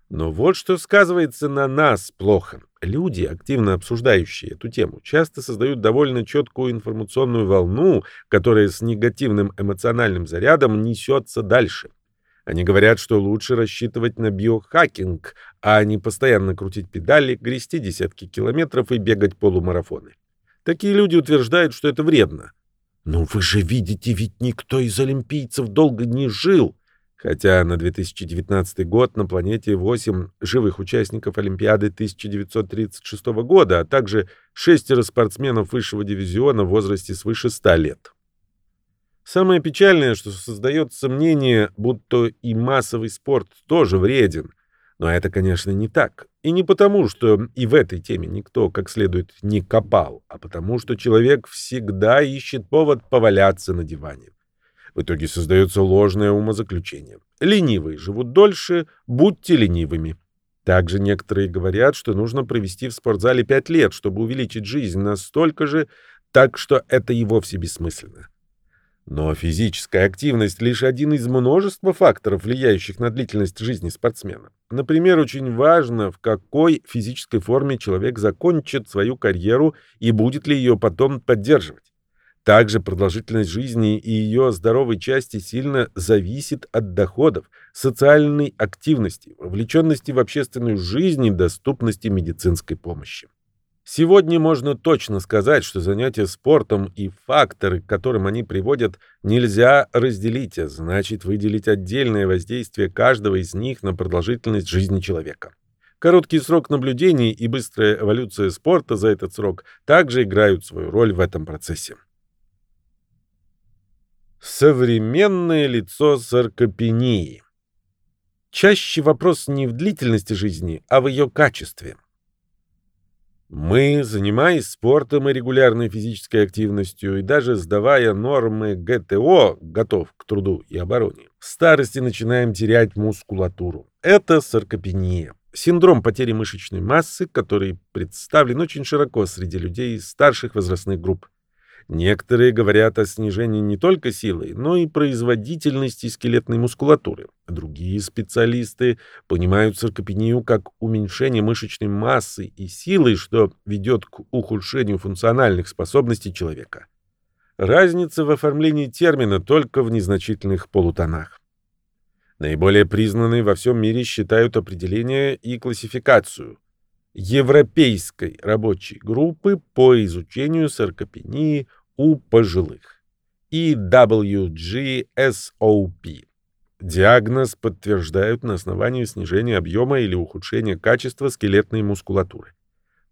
A: Но вот что сказывается на нас плохо. Люди, активно обсуждающие эту тему, часто создают довольно четкую информационную волну, которая с негативным эмоциональным зарядом несется дальше. Они говорят, что лучше рассчитывать на биохакинг, а не постоянно крутить педали, грести десятки километров и бегать полумарафоны. Такие люди утверждают, что это вредно. Но вы же видите, ведь никто из олимпийцев долго не жил. Хотя на 2019 год на планете 8 живых участников Олимпиады 1936 года, а также шестеро спортсменов высшего дивизиона в возрасте свыше 100 лет. Самое печальное, что создается мнение, будто и массовый спорт тоже вреден. Но это, конечно, не так. И не потому, что и в этой теме никто как следует не копал, а потому, что человек всегда ищет повод поваляться на диване. В итоге создается ложное умозаключение. Ленивые живут дольше, будьте ленивыми. Также некоторые говорят, что нужно провести в спортзале 5 лет, чтобы увеличить жизнь настолько же, так что это и вовсе бессмысленно. Но физическая активность — лишь один из множества факторов, влияющих на длительность жизни спортсмена. Например, очень важно, в какой физической форме человек закончит свою карьеру и будет ли ее потом поддерживать. Также продолжительность жизни и ее здоровой части сильно зависит от доходов, социальной активности, вовлеченности в общественную жизнь и доступности медицинской помощи. Сегодня можно точно сказать, что занятия спортом и факторы, к которым они приводят, нельзя разделить, а значит выделить отдельное воздействие каждого из них на продолжительность жизни человека. Короткий срок наблюдений и быстрая эволюция спорта за этот срок также играют свою роль в этом процессе. Современное лицо саркопении. Чаще вопрос не в длительности жизни, а в ее качестве. Мы, занимаясь спортом и регулярной физической активностью, и даже сдавая нормы ГТО, готов к труду и обороне, в старости начинаем терять мускулатуру. Это саркопения. Синдром потери мышечной массы, который представлен очень широко среди людей старших возрастных групп. Некоторые говорят о снижении не только силы, но и производительности скелетной мускулатуры. Другие специалисты понимают саркопению как уменьшение мышечной массы и силы, что ведет к ухудшению функциональных способностей человека. Разница в оформлении термина только в незначительных полутонах. Наиболее признанные во всем мире считают определение и классификацию Европейской рабочей группы по изучению саркопении у пожилых. EWGSOP. Диагноз подтверждают на основании снижения объема или ухудшения качества скелетной мускулатуры.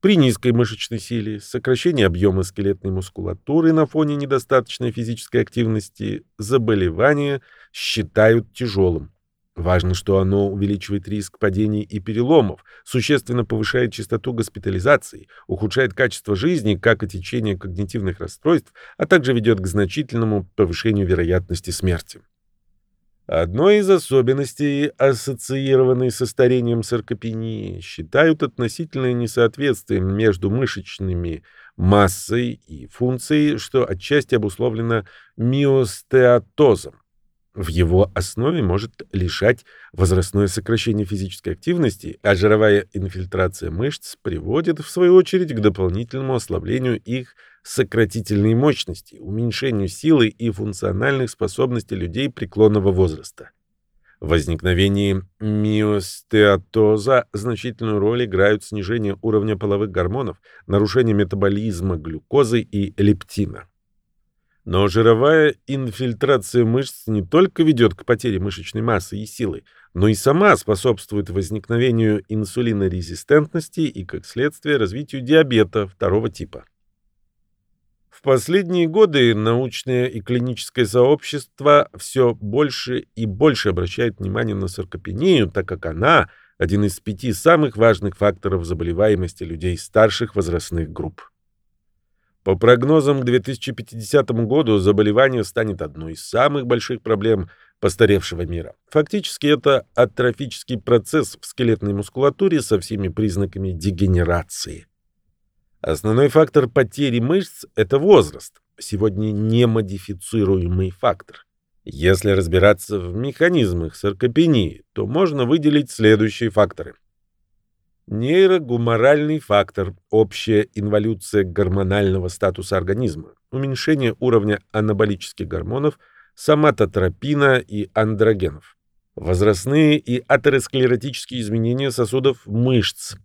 A: При низкой мышечной силе, сокращении объема скелетной мускулатуры на фоне недостаточной физической активности заболевания считают тяжелым. Важно, что оно увеличивает риск падений и переломов, существенно повышает частоту госпитализации, ухудшает качество жизни, как и течение когнитивных расстройств, а также ведет к значительному повышению вероятности смерти. Одной из особенностей, ассоциированной со старением саркопении, считают относительное несоответствие между мышечными массой и функцией, что отчасти обусловлено миостеатозом. В его основе может лишать возрастное сокращение физической активности, а жировая инфильтрация мышц приводит, в свою очередь, к дополнительному ослаблению их сократительной мощности, уменьшению силы и функциональных способностей людей преклонного возраста. В возникновении миостеатоза значительную роль играют снижение уровня половых гормонов, нарушение метаболизма глюкозы и лептина. Но жировая инфильтрация мышц не только ведет к потере мышечной массы и силы, но и сама способствует возникновению инсулинорезистентности и, как следствие, развитию диабета второго типа. В последние годы научное и клиническое сообщество все больше и больше обращает внимание на саркопению, так как она – один из пяти самых важных факторов заболеваемости людей старших возрастных групп. По прогнозам к 2050 году заболевание станет одной из самых больших проблем постаревшего мира. Фактически это атрофический процесс в скелетной мускулатуре со всеми признаками дегенерации. Основной фактор потери мышц – это возраст, сегодня немодифицируемый фактор. Если разбираться в механизмах саркопении, то можно выделить следующие факторы – Нейрогуморальный фактор – общая инволюция гормонального статуса организма, уменьшение уровня анаболических гормонов, соматотропина и андрогенов. Возрастные и атеросклеротические изменения сосудов мышц.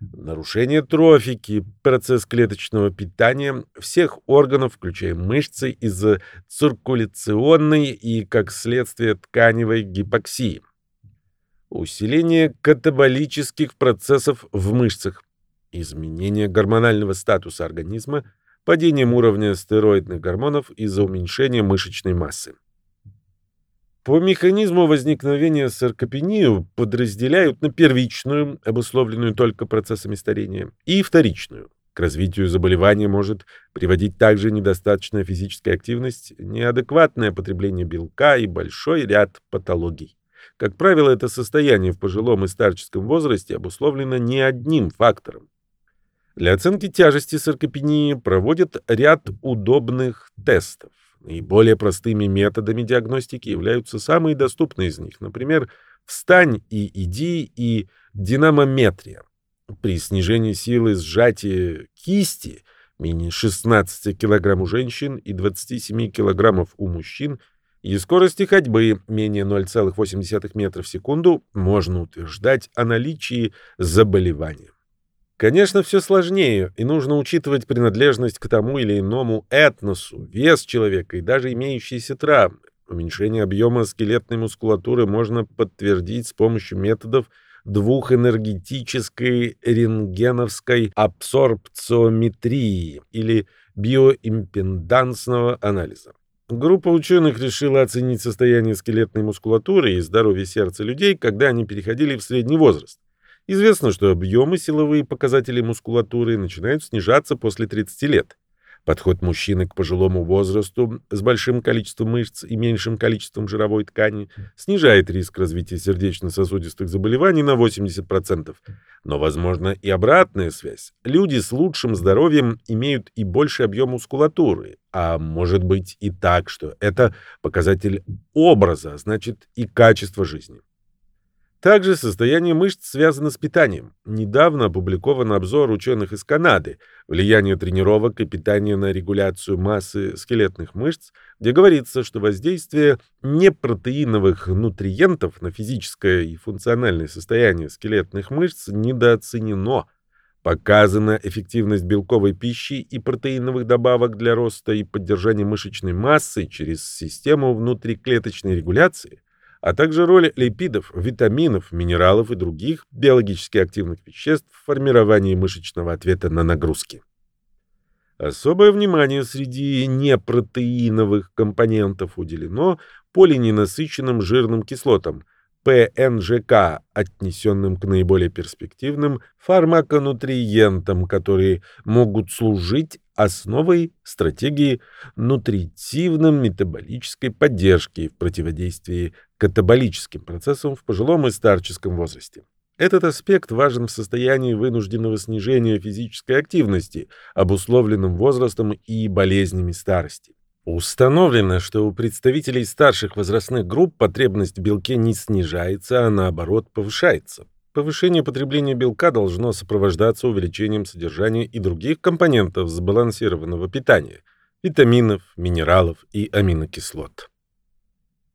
A: Нарушение трофики, процесс клеточного питания всех органов, включая мышцы, из-за циркуляционной и, как следствие, тканевой гипоксии усиление катаболических процессов в мышцах, изменение гормонального статуса организма, падением уровня стероидных гормонов из-за уменьшения мышечной массы. По механизму возникновения саркопению подразделяют на первичную, обусловленную только процессами старения, и вторичную. К развитию заболевания может приводить также недостаточная физическая активность, неадекватное потребление белка и большой ряд патологий. Как правило, это состояние в пожилом и старческом возрасте обусловлено не одним фактором. Для оценки тяжести саркопении проводят ряд удобных тестов. Наиболее простыми методами диагностики являются самые доступные из них, например, «Встань и иди» и «Динамометрия». При снижении силы сжатия кисти менее 16 кг у женщин и 27 кг у мужчин – и скорости ходьбы менее 0,8 метров в секунду можно утверждать о наличии заболевания. Конечно, все сложнее, и нужно учитывать принадлежность к тому или иному этносу, вес человека и даже имеющиеся травмы. Уменьшение объема скелетной мускулатуры можно подтвердить с помощью методов двухэнергетической рентгеновской абсорбциометрии или биоимпедансного анализа. Группа ученых решила оценить состояние скелетной мускулатуры и здоровье сердца людей, когда они переходили в средний возраст. Известно, что объемы силовые показатели мускулатуры начинают снижаться после 30 лет. Подход мужчины к пожилому возрасту с большим количеством мышц и меньшим количеством жировой ткани снижает риск развития сердечно-сосудистых заболеваний на 80%. Но возможно и обратная связь. Люди с лучшим здоровьем имеют и больше объем мускулатуры, а может быть и так, что это показатель образа, а значит и качества жизни. Также состояние мышц связано с питанием. Недавно опубликован обзор ученых из Канады «Влияние тренировок и питания на регуляцию массы скелетных мышц», где говорится, что воздействие непротеиновых нутриентов на физическое и функциональное состояние скелетных мышц недооценено. Показана эффективность белковой пищи и протеиновых добавок для роста и поддержания мышечной массы через систему внутриклеточной регуляции а также роль липидов, витаминов, минералов и других биологически активных веществ в формировании мышечного ответа на нагрузки. Особое внимание среди непротеиновых компонентов уделено полиненасыщенным жирным кислотам ПНЖК, отнесенным к наиболее перспективным фармаконутриентам, которые могут служить основой стратегии нутритивно-метаболической поддержки в противодействии катаболическим процессам в пожилом и старческом возрасте. Этот аспект важен в состоянии вынужденного снижения физической активности, обусловленным возрастом и болезнями старости. Установлено, что у представителей старших возрастных групп потребность в белке не снижается, а наоборот повышается. Повышение потребления белка должно сопровождаться увеличением содержания и других компонентов сбалансированного питания – витаминов, минералов и аминокислот.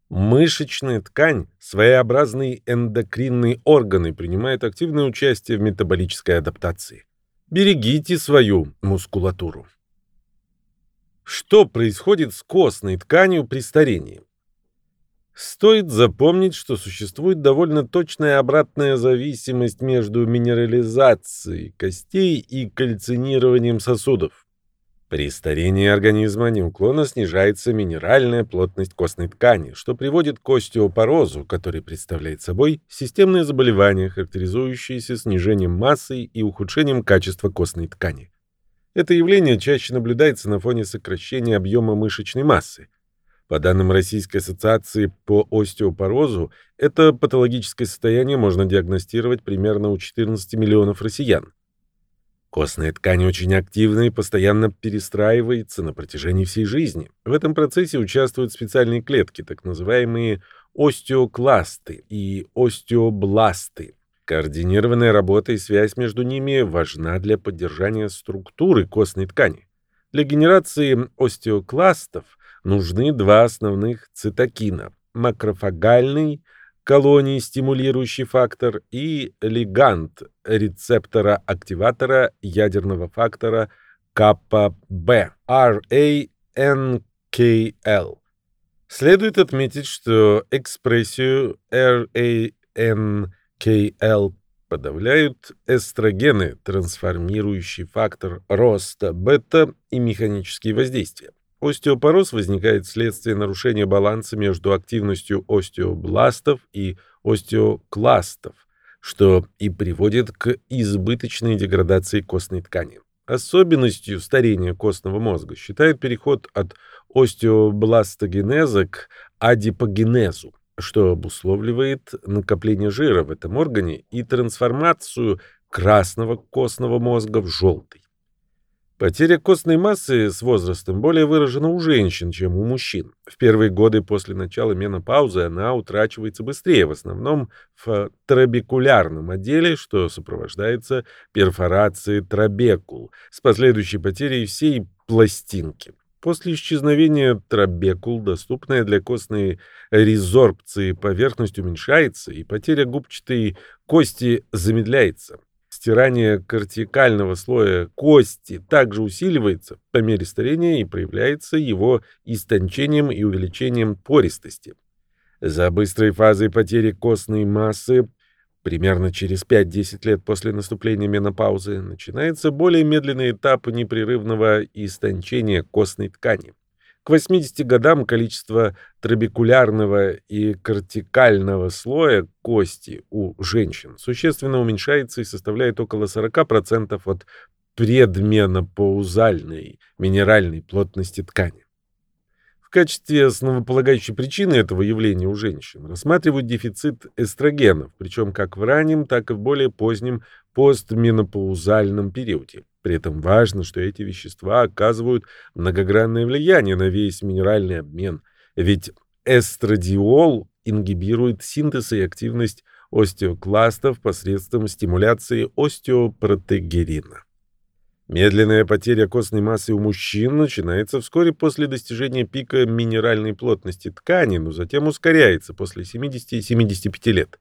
A: Мышечная ткань, своеобразные эндокринные органы, принимает активное участие в метаболической адаптации. Берегите свою мускулатуру. Что происходит с костной тканью при старении? Стоит запомнить, что существует довольно точная обратная зависимость между минерализацией костей и кальцинированием сосудов. При старении организма неуклонно снижается минеральная плотность костной ткани, что приводит к остеопорозу, который представляет собой системное заболевание, характеризующееся снижением массы и ухудшением качества костной ткани. Это явление чаще наблюдается на фоне сокращения объема мышечной массы. По данным Российской ассоциации по остеопорозу, это патологическое состояние можно диагностировать примерно у 14 миллионов россиян. Костная ткань очень активна и постоянно перестраивается на протяжении всей жизни. В этом процессе участвуют специальные клетки, так называемые остеокласты и остеобласты. Координированная работа и связь между ними важна для поддержания структуры костной ткани. Для генерации остеокластов нужны два основных цитокина – макрофагальный колонии стимулирующий фактор и лигант рецептора-активатора ядерного фактора КПБ RANKL. Следует отметить, что экспрессию RANKL КЛ подавляют эстрогены, трансформирующий фактор роста бета и механические воздействия. Остеопороз возникает вследствие нарушения баланса между активностью остеобластов и остеокластов, что и приводит к избыточной деградации костной ткани. Особенностью старения костного мозга считают переход от остеобластогенеза к адипогенезу что обусловливает накопление жира в этом органе и трансформацию красного костного мозга в желтый. Потеря костной массы с возрастом более выражена у женщин, чем у мужчин. В первые годы после начала менопаузы она утрачивается быстрее, в основном в трабекулярном отделе, что сопровождается перфорацией трабекул с последующей потерей всей пластинки. После исчезновения трабекул доступная для костной резорбции поверхность уменьшается, и потеря губчатой кости замедляется. Стирание кортикального слоя кости также усиливается по мере старения и проявляется его истончением и увеличением пористости. За быстрой фазой потери костной массы Примерно через 5-10 лет после наступления менопаузы начинается более медленный этап непрерывного истончения костной ткани. К 80 годам количество трабекулярного и кортикального слоя кости у женщин существенно уменьшается и составляет около 40% от предменопаузальной минеральной плотности ткани. В качестве основополагающей причины этого явления у женщин рассматривают дефицит эстрогенов, причем как в раннем, так и в более позднем постменопаузальном периоде. При этом важно, что эти вещества оказывают многогранное влияние на весь минеральный обмен, ведь эстрадиол ингибирует синтез и активность остеокластов посредством стимуляции остеопротегерина. Медленная потеря костной массы у мужчин начинается вскоре после достижения пика минеральной плотности ткани, но затем ускоряется после 70-75 лет.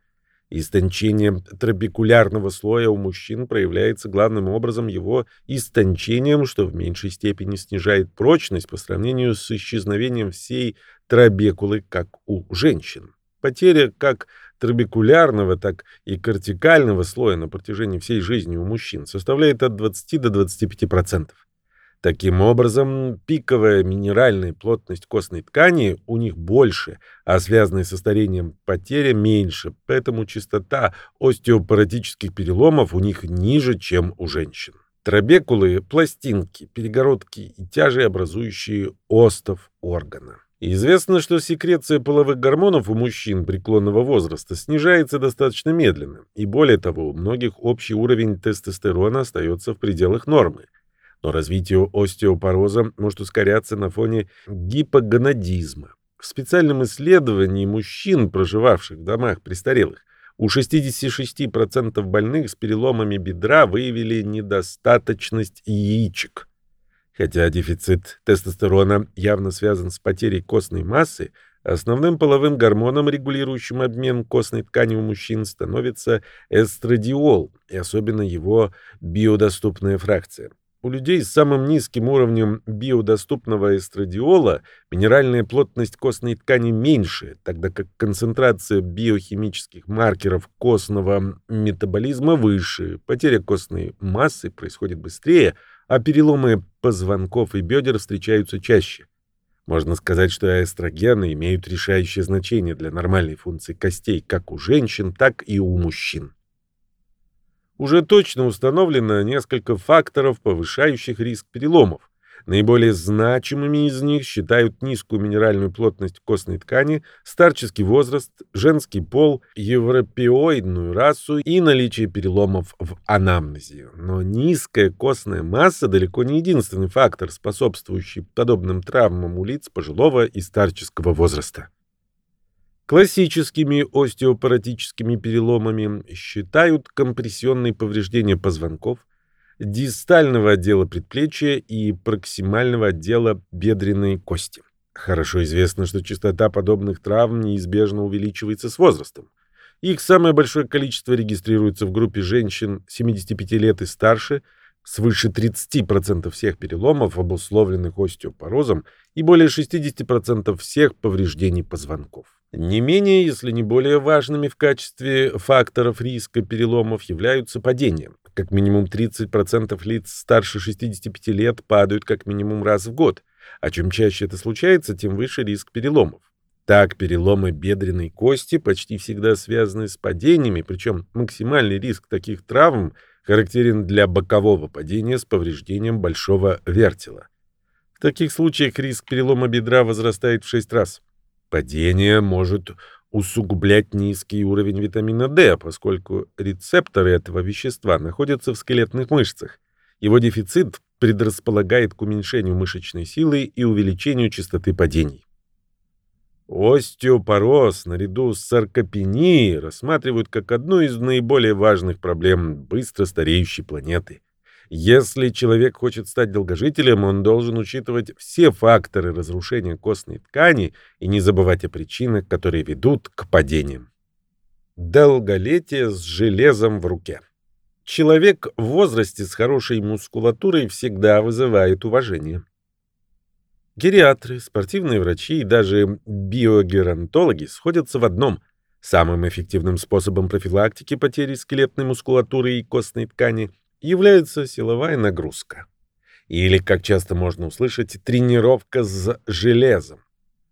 A: Истончение трабекулярного слоя у мужчин проявляется главным образом его истончением, что в меньшей степени снижает прочность по сравнению с исчезновением всей трабекулы, как у женщин. Потеря как трабекулярного, так и кортикального слоя на протяжении всей жизни у мужчин составляет от 20 до 25%. Таким образом, пиковая минеральная плотность костной ткани у них больше, а связанная со старением потеря меньше, поэтому частота остеопоротических переломов у них ниже, чем у женщин. Трабекулы – пластинки, перегородки и тяжи, образующие остов органа. Известно, что секреция половых гормонов у мужчин преклонного возраста снижается достаточно медленно, и более того, у многих общий уровень тестостерона остается в пределах нормы – но развитие остеопороза может ускоряться на фоне гипогонадизма. В специальном исследовании мужчин, проживавших в домах престарелых, у 66% больных с переломами бедра выявили недостаточность яичек. Хотя дефицит тестостерона явно связан с потерей костной массы, основным половым гормоном, регулирующим обмен костной ткани у мужчин, становится эстрадиол, и особенно его биодоступная фракция. У людей с самым низким уровнем биодоступного эстрадиола минеральная плотность костной ткани меньше, тогда как концентрация биохимических маркеров костного метаболизма выше, потеря костной массы происходит быстрее, а переломы позвонков и бедер встречаются чаще. Можно сказать, что эстрогены имеют решающее значение для нормальной функции костей как у женщин, так и у мужчин. Уже точно установлено несколько факторов, повышающих риск переломов. Наиболее значимыми из них считают низкую минеральную плотность костной ткани, старческий возраст, женский пол, европеоидную расу и наличие переломов в анамнезе. Но низкая костная масса далеко не единственный фактор, способствующий подобным травмам у лиц пожилого и старческого возраста. Классическими остеопоротическими переломами считают компрессионные повреждения позвонков, дистального отдела предплечья и проксимального отдела бедренной кости. Хорошо известно, что частота подобных травм неизбежно увеличивается с возрастом. Их самое большое количество регистрируется в группе женщин 75 лет и старше, свыше 30% всех переломов, обусловленных остеопорозом, и более 60% всех повреждений позвонков. Не менее, если не более важными в качестве факторов риска переломов являются падения. Как минимум 30% лиц старше 65 лет падают как минимум раз в год, а чем чаще это случается, тем выше риск переломов. Так, переломы бедренной кости почти всегда связаны с падениями, причем максимальный риск таких травм характерен для бокового падения с повреждением большого вертела. В таких случаях риск перелома бедра возрастает в 6 раз. Падение может усугублять низкий уровень витамина D, поскольку рецепторы этого вещества находятся в скелетных мышцах. Его дефицит предрасполагает к уменьшению мышечной силы и увеличению частоты падений. Остеопороз наряду с саркопенией рассматривают как одну из наиболее важных проблем быстро стареющей планеты. Если человек хочет стать долгожителем, он должен учитывать все факторы разрушения костной ткани и не забывать о причинах, которые ведут к падениям. Долголетие с железом в руке. Человек в возрасте с хорошей мускулатурой всегда вызывает уважение. Гериатры, спортивные врачи и даже биогеронтологи сходятся в одном. Самым эффективным способом профилактики потери скелетной мускулатуры и костной ткани является силовая нагрузка. Или, как часто можно услышать, тренировка с железом.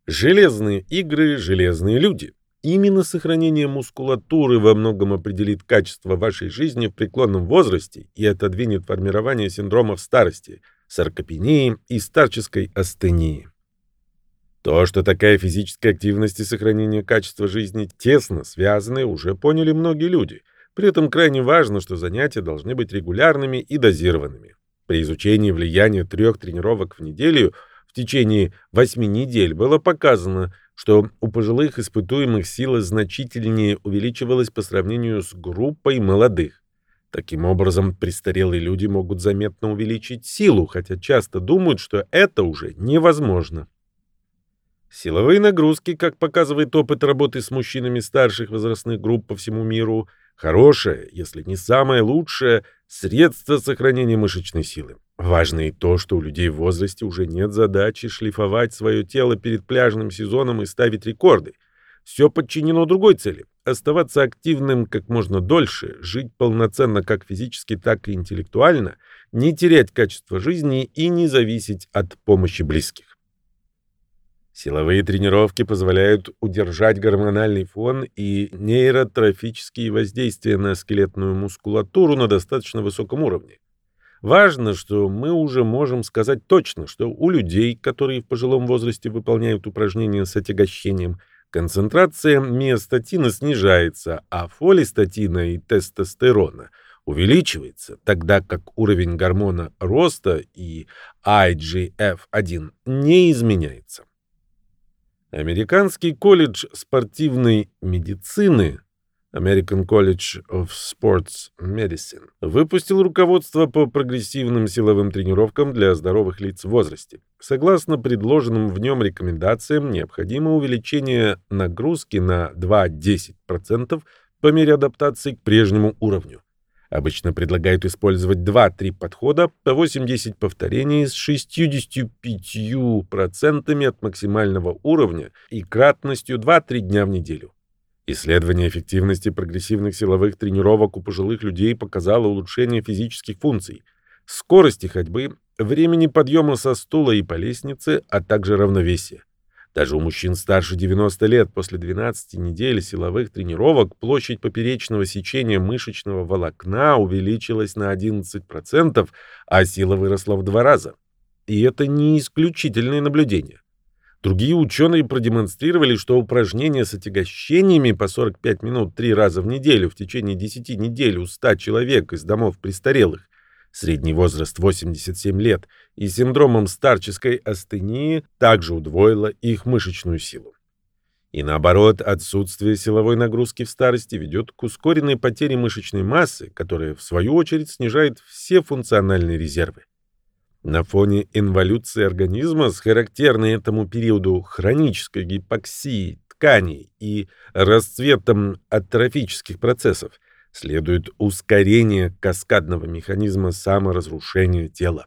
A: Железные игры, железные люди. Именно сохранение мускулатуры во многом определит качество вашей жизни в преклонном возрасте и отодвинет формирование синдромов старости, саркопении и старческой астении. То, что такая физическая активность и сохранение качества жизни тесно связаны, уже поняли многие люди – при этом крайне важно, что занятия должны быть регулярными и дозированными. При изучении влияния трех тренировок в неделю в течение восьми недель было показано, что у пожилых испытуемых сила значительнее увеличивалась по сравнению с группой молодых. Таким образом, престарелые люди могут заметно увеличить силу, хотя часто думают, что это уже невозможно. Силовые нагрузки, как показывает опыт работы с мужчинами старших возрастных групп по всему миру, Хорошее, если не самое лучшее, средство сохранения мышечной силы. Важно и то, что у людей в возрасте уже нет задачи шлифовать свое тело перед пляжным сезоном и ставить рекорды. Все подчинено другой цели – оставаться активным как можно дольше, жить полноценно как физически, так и интеллектуально, не терять качество жизни и не зависеть от помощи близких. Силовые тренировки позволяют удержать гормональный фон и нейротрофические воздействия на скелетную мускулатуру на достаточно высоком уровне. Важно, что мы уже можем сказать точно, что у людей, которые в пожилом возрасте выполняют упражнения с отягощением, концентрация миостатина снижается, а фолистатина и тестостерона увеличивается, тогда как уровень гормона роста и IGF-1 не изменяется. Американский колледж спортивной медицины American College of Sports Medicine выпустил руководство по прогрессивным силовым тренировкам для здоровых лиц в возрасте. Согласно предложенным в нем рекомендациям, необходимо увеличение нагрузки на 2-10% по мере адаптации к прежнему уровню. Обычно предлагают использовать 2-3 подхода по 8-10 повторений с 65% от максимального уровня и кратностью 2-3 дня в неделю. Исследование эффективности прогрессивных силовых тренировок у пожилых людей показало улучшение физических функций, скорости ходьбы, времени подъема со стула и по лестнице, а также равновесия. Даже у мужчин старше 90 лет после 12 недель силовых тренировок площадь поперечного сечения мышечного волокна увеличилась на 11%, а сила выросла в два раза. И это не исключительное наблюдение. Другие ученые продемонстрировали, что упражнения с отягощениями по 45 минут три раза в неделю в течение 10 недель у 100 человек из домов престарелых, средний возраст 87 лет, и синдромом старческой астении также удвоило их мышечную силу. И наоборот, отсутствие силовой нагрузки в старости ведет к ускоренной потере мышечной массы, которая, в свою очередь, снижает все функциональные резервы. На фоне инволюции организма с характерной этому периоду хронической гипоксии тканей и расцветом атрофических процессов следует ускорение каскадного механизма саморазрушения тела.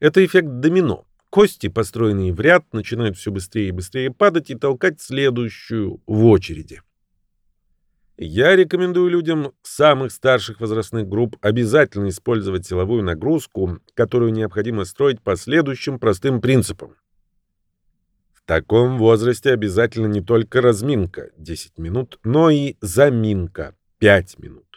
A: Это эффект домино. Кости, построенные в ряд, начинают все быстрее и быстрее падать и толкать следующую в очереди. Я рекомендую людям самых старших возрастных групп обязательно использовать силовую нагрузку, которую необходимо строить по следующим простым принципам. В таком возрасте обязательно не только разминка 10 минут, но и заминка 5 минут.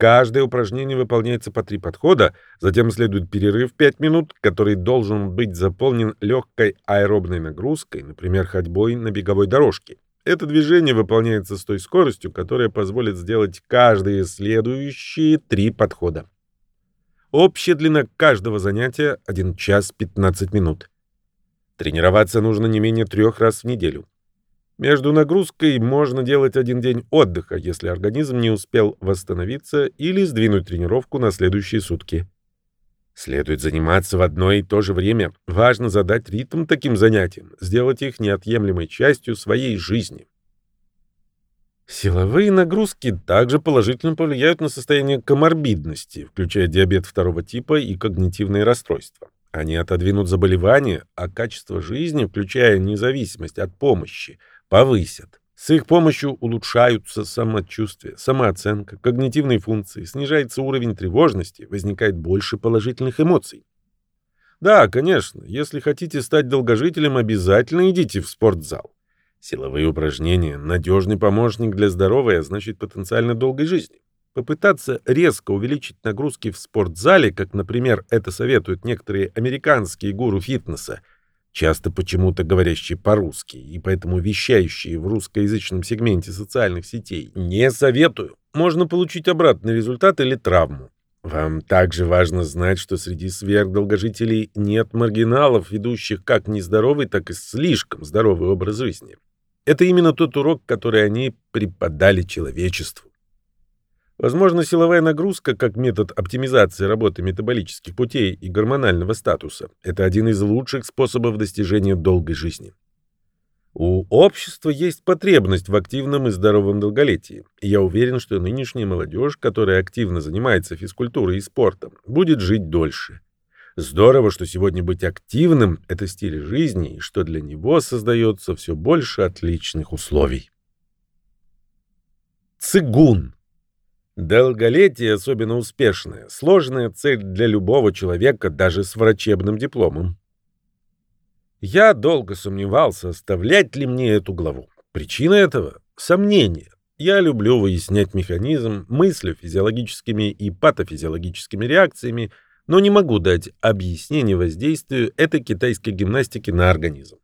A: Каждое упражнение выполняется по три подхода, затем следует перерыв 5 минут, который должен быть заполнен легкой аэробной нагрузкой, например, ходьбой на беговой дорожке. Это движение выполняется с той скоростью, которая позволит сделать каждые следующие три подхода. Общая длина каждого занятия — 1 час 15 минут. Тренироваться нужно не менее трех раз в неделю. Между нагрузкой можно делать один день отдыха, если организм не успел восстановиться или сдвинуть тренировку на следующие сутки. Следует заниматься в одно и то же время. Важно задать ритм таким занятиям, сделать их неотъемлемой частью своей жизни. Силовые нагрузки также положительно повлияют на состояние коморбидности, включая диабет второго типа и когнитивные расстройства. Они отодвинут заболевания, а качество жизни, включая независимость от помощи, повысят. С их помощью улучшаются самочувствие, самооценка, когнитивные функции, снижается уровень тревожности, возникает больше положительных эмоций. Да, конечно, если хотите стать долгожителем, обязательно идите в спортзал. Силовые упражнения – надежный помощник для здоровой, а значит потенциально долгой жизни. Попытаться резко увеличить нагрузки в спортзале, как, например, это советуют некоторые американские гуру фитнеса – часто почему-то говорящие по-русски и поэтому вещающие в русскоязычном сегменте социальных сетей, не советую. Можно получить обратный результат или травму. Вам также важно знать, что среди сверхдолгожителей нет маргиналов, ведущих как нездоровый, так и слишком здоровый образ жизни. Это именно тот урок, который они преподали человечеству. Возможно, силовая нагрузка как метод оптимизации работы метаболических путей и гормонального статуса – это один из лучших способов достижения долгой жизни. У общества есть потребность в активном и здоровом долголетии. И я уверен, что нынешняя молодежь, которая активно занимается физкультурой и спортом, будет жить дольше. Здорово, что сегодня быть активным – это стиль жизни, и что для него создается все больше отличных условий. Цигун. Долголетие особенно успешная, сложная цель для любого человека, даже с врачебным дипломом. Я долго сомневался, оставлять ли мне эту главу. Причина этого — сомнение. Я люблю выяснять механизм, мысли физиологическими и патофизиологическими реакциями, но не могу дать объяснение воздействию этой китайской гимнастики на организм.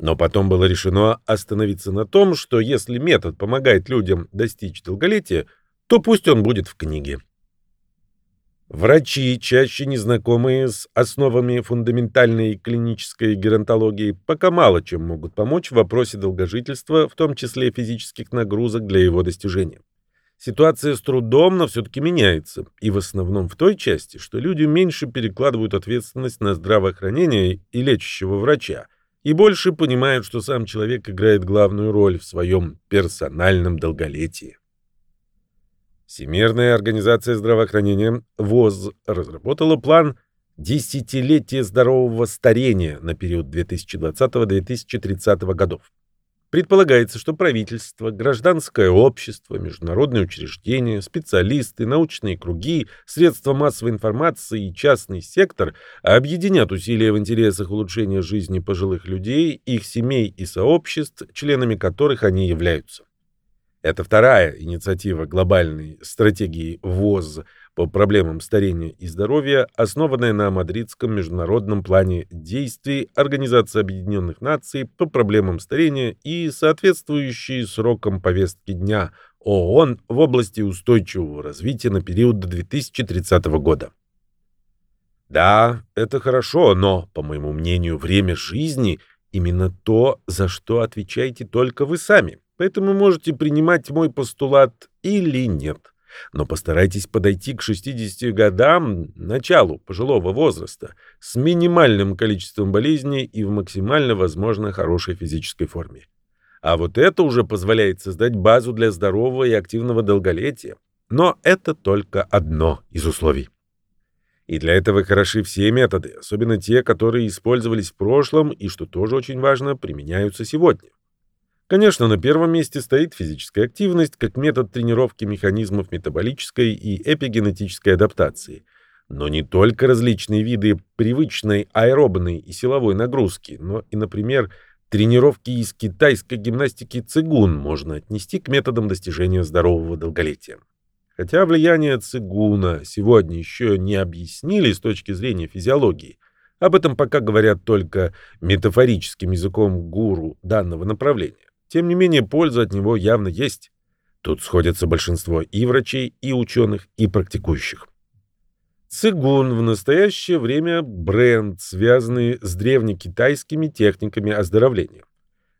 A: Но потом было решено остановиться на том, что если метод помогает людям достичь долголетия, то пусть он будет в книге. Врачи, чаще незнакомые с основами фундаментальной клинической геронтологии, пока мало чем могут помочь в вопросе долгожительства, в том числе физических нагрузок для его достижения. Ситуация с трудом, но все-таки меняется, и в основном в той части, что люди меньше перекладывают ответственность на здравоохранение и лечащего врача, и больше понимают, что сам человек играет главную роль в своем персональном долголетии. Всемирная организация здравоохранения ВОЗ разработала план «Десятилетие здорового старения» на период 2020-2030 годов. Предполагается, что правительство, гражданское общество, международные учреждения, специалисты, научные круги, средства массовой информации и частный сектор объединят усилия в интересах улучшения жизни пожилых людей, их семей и сообществ, членами которых они являются. Это вторая инициатива глобальной стратегии ВОЗ по проблемам старения и здоровья, основанная на Мадридском международном плане действий Организации Объединенных Наций по проблемам старения и соответствующей срокам повестки дня ООН в области устойчивого развития на период до 2030 года. Да, это хорошо, но, по моему мнению, время жизни — именно то, за что отвечаете только вы сами. Поэтому можете принимать мой постулат или нет. Но постарайтесь подойти к 60 годам, началу пожилого возраста, с минимальным количеством болезней и в максимально возможно хорошей физической форме. А вот это уже позволяет создать базу для здорового и активного долголетия. Но это только одно из условий. И для этого хороши все методы, особенно те, которые использовались в прошлом и, что тоже очень важно, применяются сегодня. Конечно, на первом месте стоит физическая активность как метод тренировки механизмов метаболической и эпигенетической адаптации. Но не только различные виды привычной аэробной и силовой нагрузки, но и, например, тренировки из китайской гимнастики цигун можно отнести к методам достижения здорового долголетия. Хотя влияние цигуна сегодня еще не объяснили с точки зрения физиологии, об этом пока говорят только метафорическим языком гуру данного направления. Тем не менее, польза от него явно есть. Тут сходятся большинство и врачей, и ученых, и практикующих. Цигун в настоящее время бренд, связанный с древнекитайскими техниками оздоровления.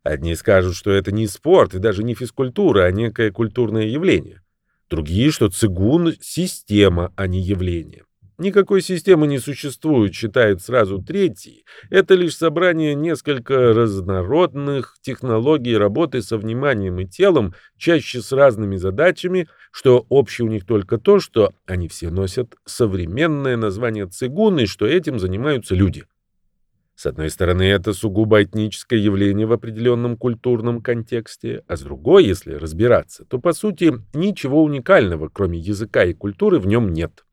A: Одни скажут, что это не спорт и даже не физкультура, а некое культурное явление. Другие, что цигун — система, а не явление. Никакой системы не существует, считают сразу третий. Это лишь собрание несколько разнородных технологий работы со вниманием и телом, чаще с разными задачами, что общее у них только то, что они все носят современное название цигун и что этим занимаются люди. С одной стороны, это сугубо этническое явление в определенном культурном контексте, а с другой, если разбираться, то, по сути, ничего уникального, кроме языка и культуры, в нем нет.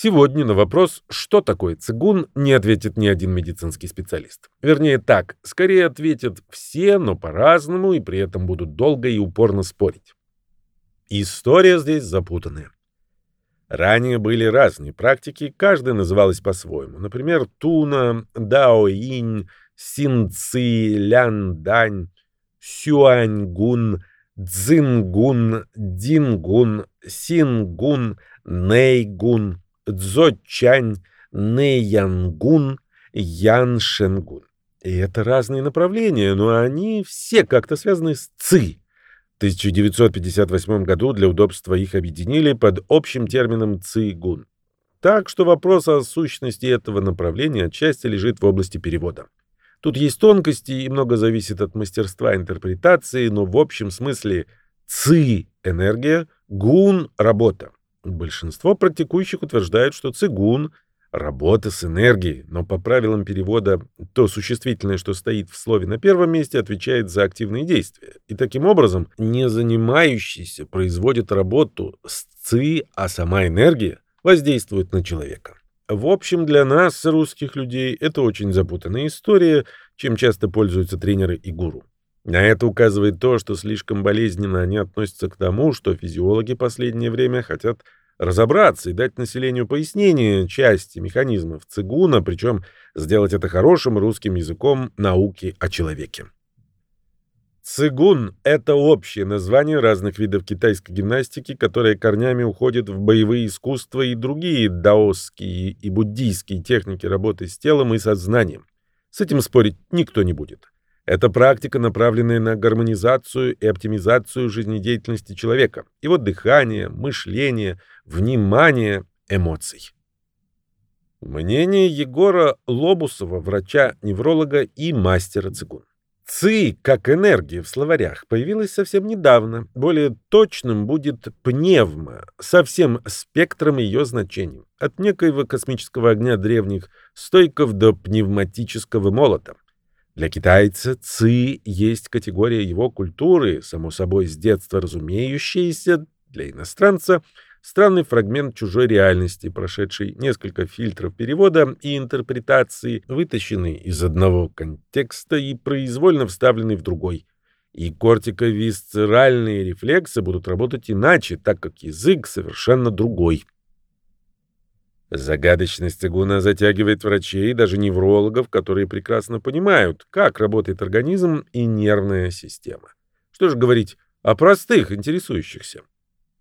A: Сегодня на вопрос, что такое цигун, не ответит ни один медицинский специалист. Вернее так, скорее ответят все, но по-разному, и при этом будут долго и упорно спорить. История здесь запутанная. Ранее были разные практики, каждая называлась по-своему. Например, туна, даоинь, синци, ляндань, сюаньгун, цзингун, дингун, сингун, нейгун, Цзочань, Нэянгун, Яншенгун. И это разные направления, но они все как-то связаны с ЦИ. В 1958 году для удобства их объединили под общим термином ЦИГУН. Так что вопрос о сущности этого направления отчасти лежит в области перевода. Тут есть тонкости и много зависит от мастерства интерпретации, но в общем смысле ЦИ — энергия, ГУН — работа. Большинство практикующих утверждают, что цигун — работа с энергией, но по правилам перевода то существительное, что стоит в слове на первом месте, отвечает за активные действия. И таким образом не занимающийся производит работу с ЦИ, а сама энергия воздействует на человека. В общем, для нас, русских людей, это очень запутанная история, чем часто пользуются тренеры и гуру. На это указывает то, что слишком болезненно они относятся к тому, что физиологи последнее время хотят разобраться и дать населению пояснение части механизмов цигуна, причем сделать это хорошим русским языком науки о человеке. Цигун – это общее название разных видов китайской гимнастики, которые корнями уходят в боевые искусства и другие даосские и буддийские техники работы с телом и сознанием. С этим спорить никто не будет. Это практика, направленная на гармонизацию и оптимизацию жизнедеятельности человека, его дыхания, мышления, внимания, эмоций. Мнение Егора Лобусова, врача-невролога и мастера цигун. Ци, как энергия в словарях, появилась совсем недавно. Более точным будет пневма, со всем спектром ее значений. От некоего космического огня древних стойков до пневматического молота. Для китайца ци есть категория его культуры, само собой с детства разумеющаяся, для иностранца — странный фрагмент чужой реальности, прошедший несколько фильтров перевода и интерпретации, вытащенный из одного контекста и произвольно вставленный в другой. И кортиковисцеральные рефлексы будут работать иначе, так как язык совершенно другой. Загадочность цигуна затягивает врачей, даже неврологов, которые прекрасно понимают, как работает организм и нервная система. Что же говорить о простых интересующихся?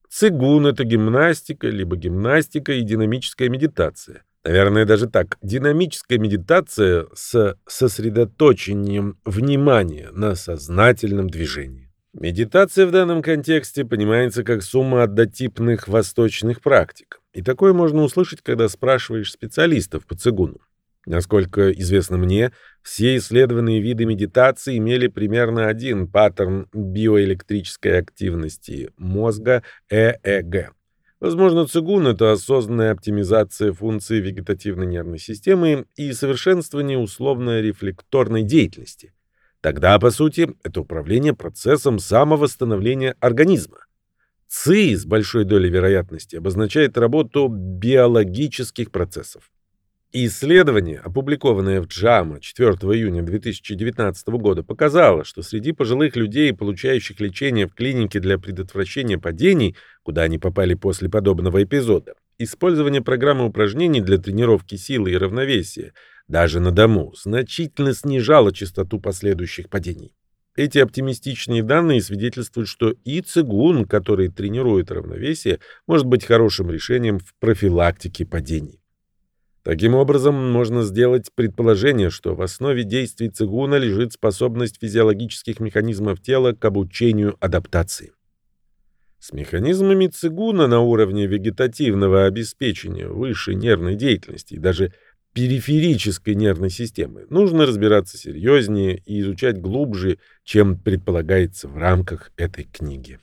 A: Цигун — это гимнастика, либо гимнастика и динамическая медитация. Наверное, даже так. Динамическая медитация с сосредоточением внимания на сознательном движении. Медитация в данном контексте понимается как сумма однотипных восточных практик. И такое можно услышать, когда спрашиваешь специалистов по цигуну. Насколько известно мне, все исследованные виды медитации имели примерно один паттерн биоэлектрической активности мозга ЭЭГ. Возможно, цигун — это осознанная оптимизация функций вегетативной нервной системы и совершенствование условно-рефлекторной деятельности. Тогда, по сути, это управление процессом самовосстановления организма. ЦИ с большой долей вероятности обозначает работу биологических процессов. Исследование, опубликованное в JAMA 4 июня 2019 года, показало, что среди пожилых людей, получающих лечение в клинике для предотвращения падений, куда они попали после подобного эпизода, использование программы упражнений для тренировки силы и равновесия – даже на дому, значительно снижало частоту последующих падений. Эти оптимистичные данные свидетельствуют, что и цигун, который тренирует равновесие, может быть хорошим решением в профилактике падений. Таким образом, можно сделать предположение, что в основе действий цигуна лежит способность физиологических механизмов тела к обучению адаптации. С механизмами цигуна на уровне вегетативного обеспечения высшей нервной деятельности и даже периферической нервной системы нужно разбираться серьезнее и изучать глубже, чем предполагается в рамках этой книги.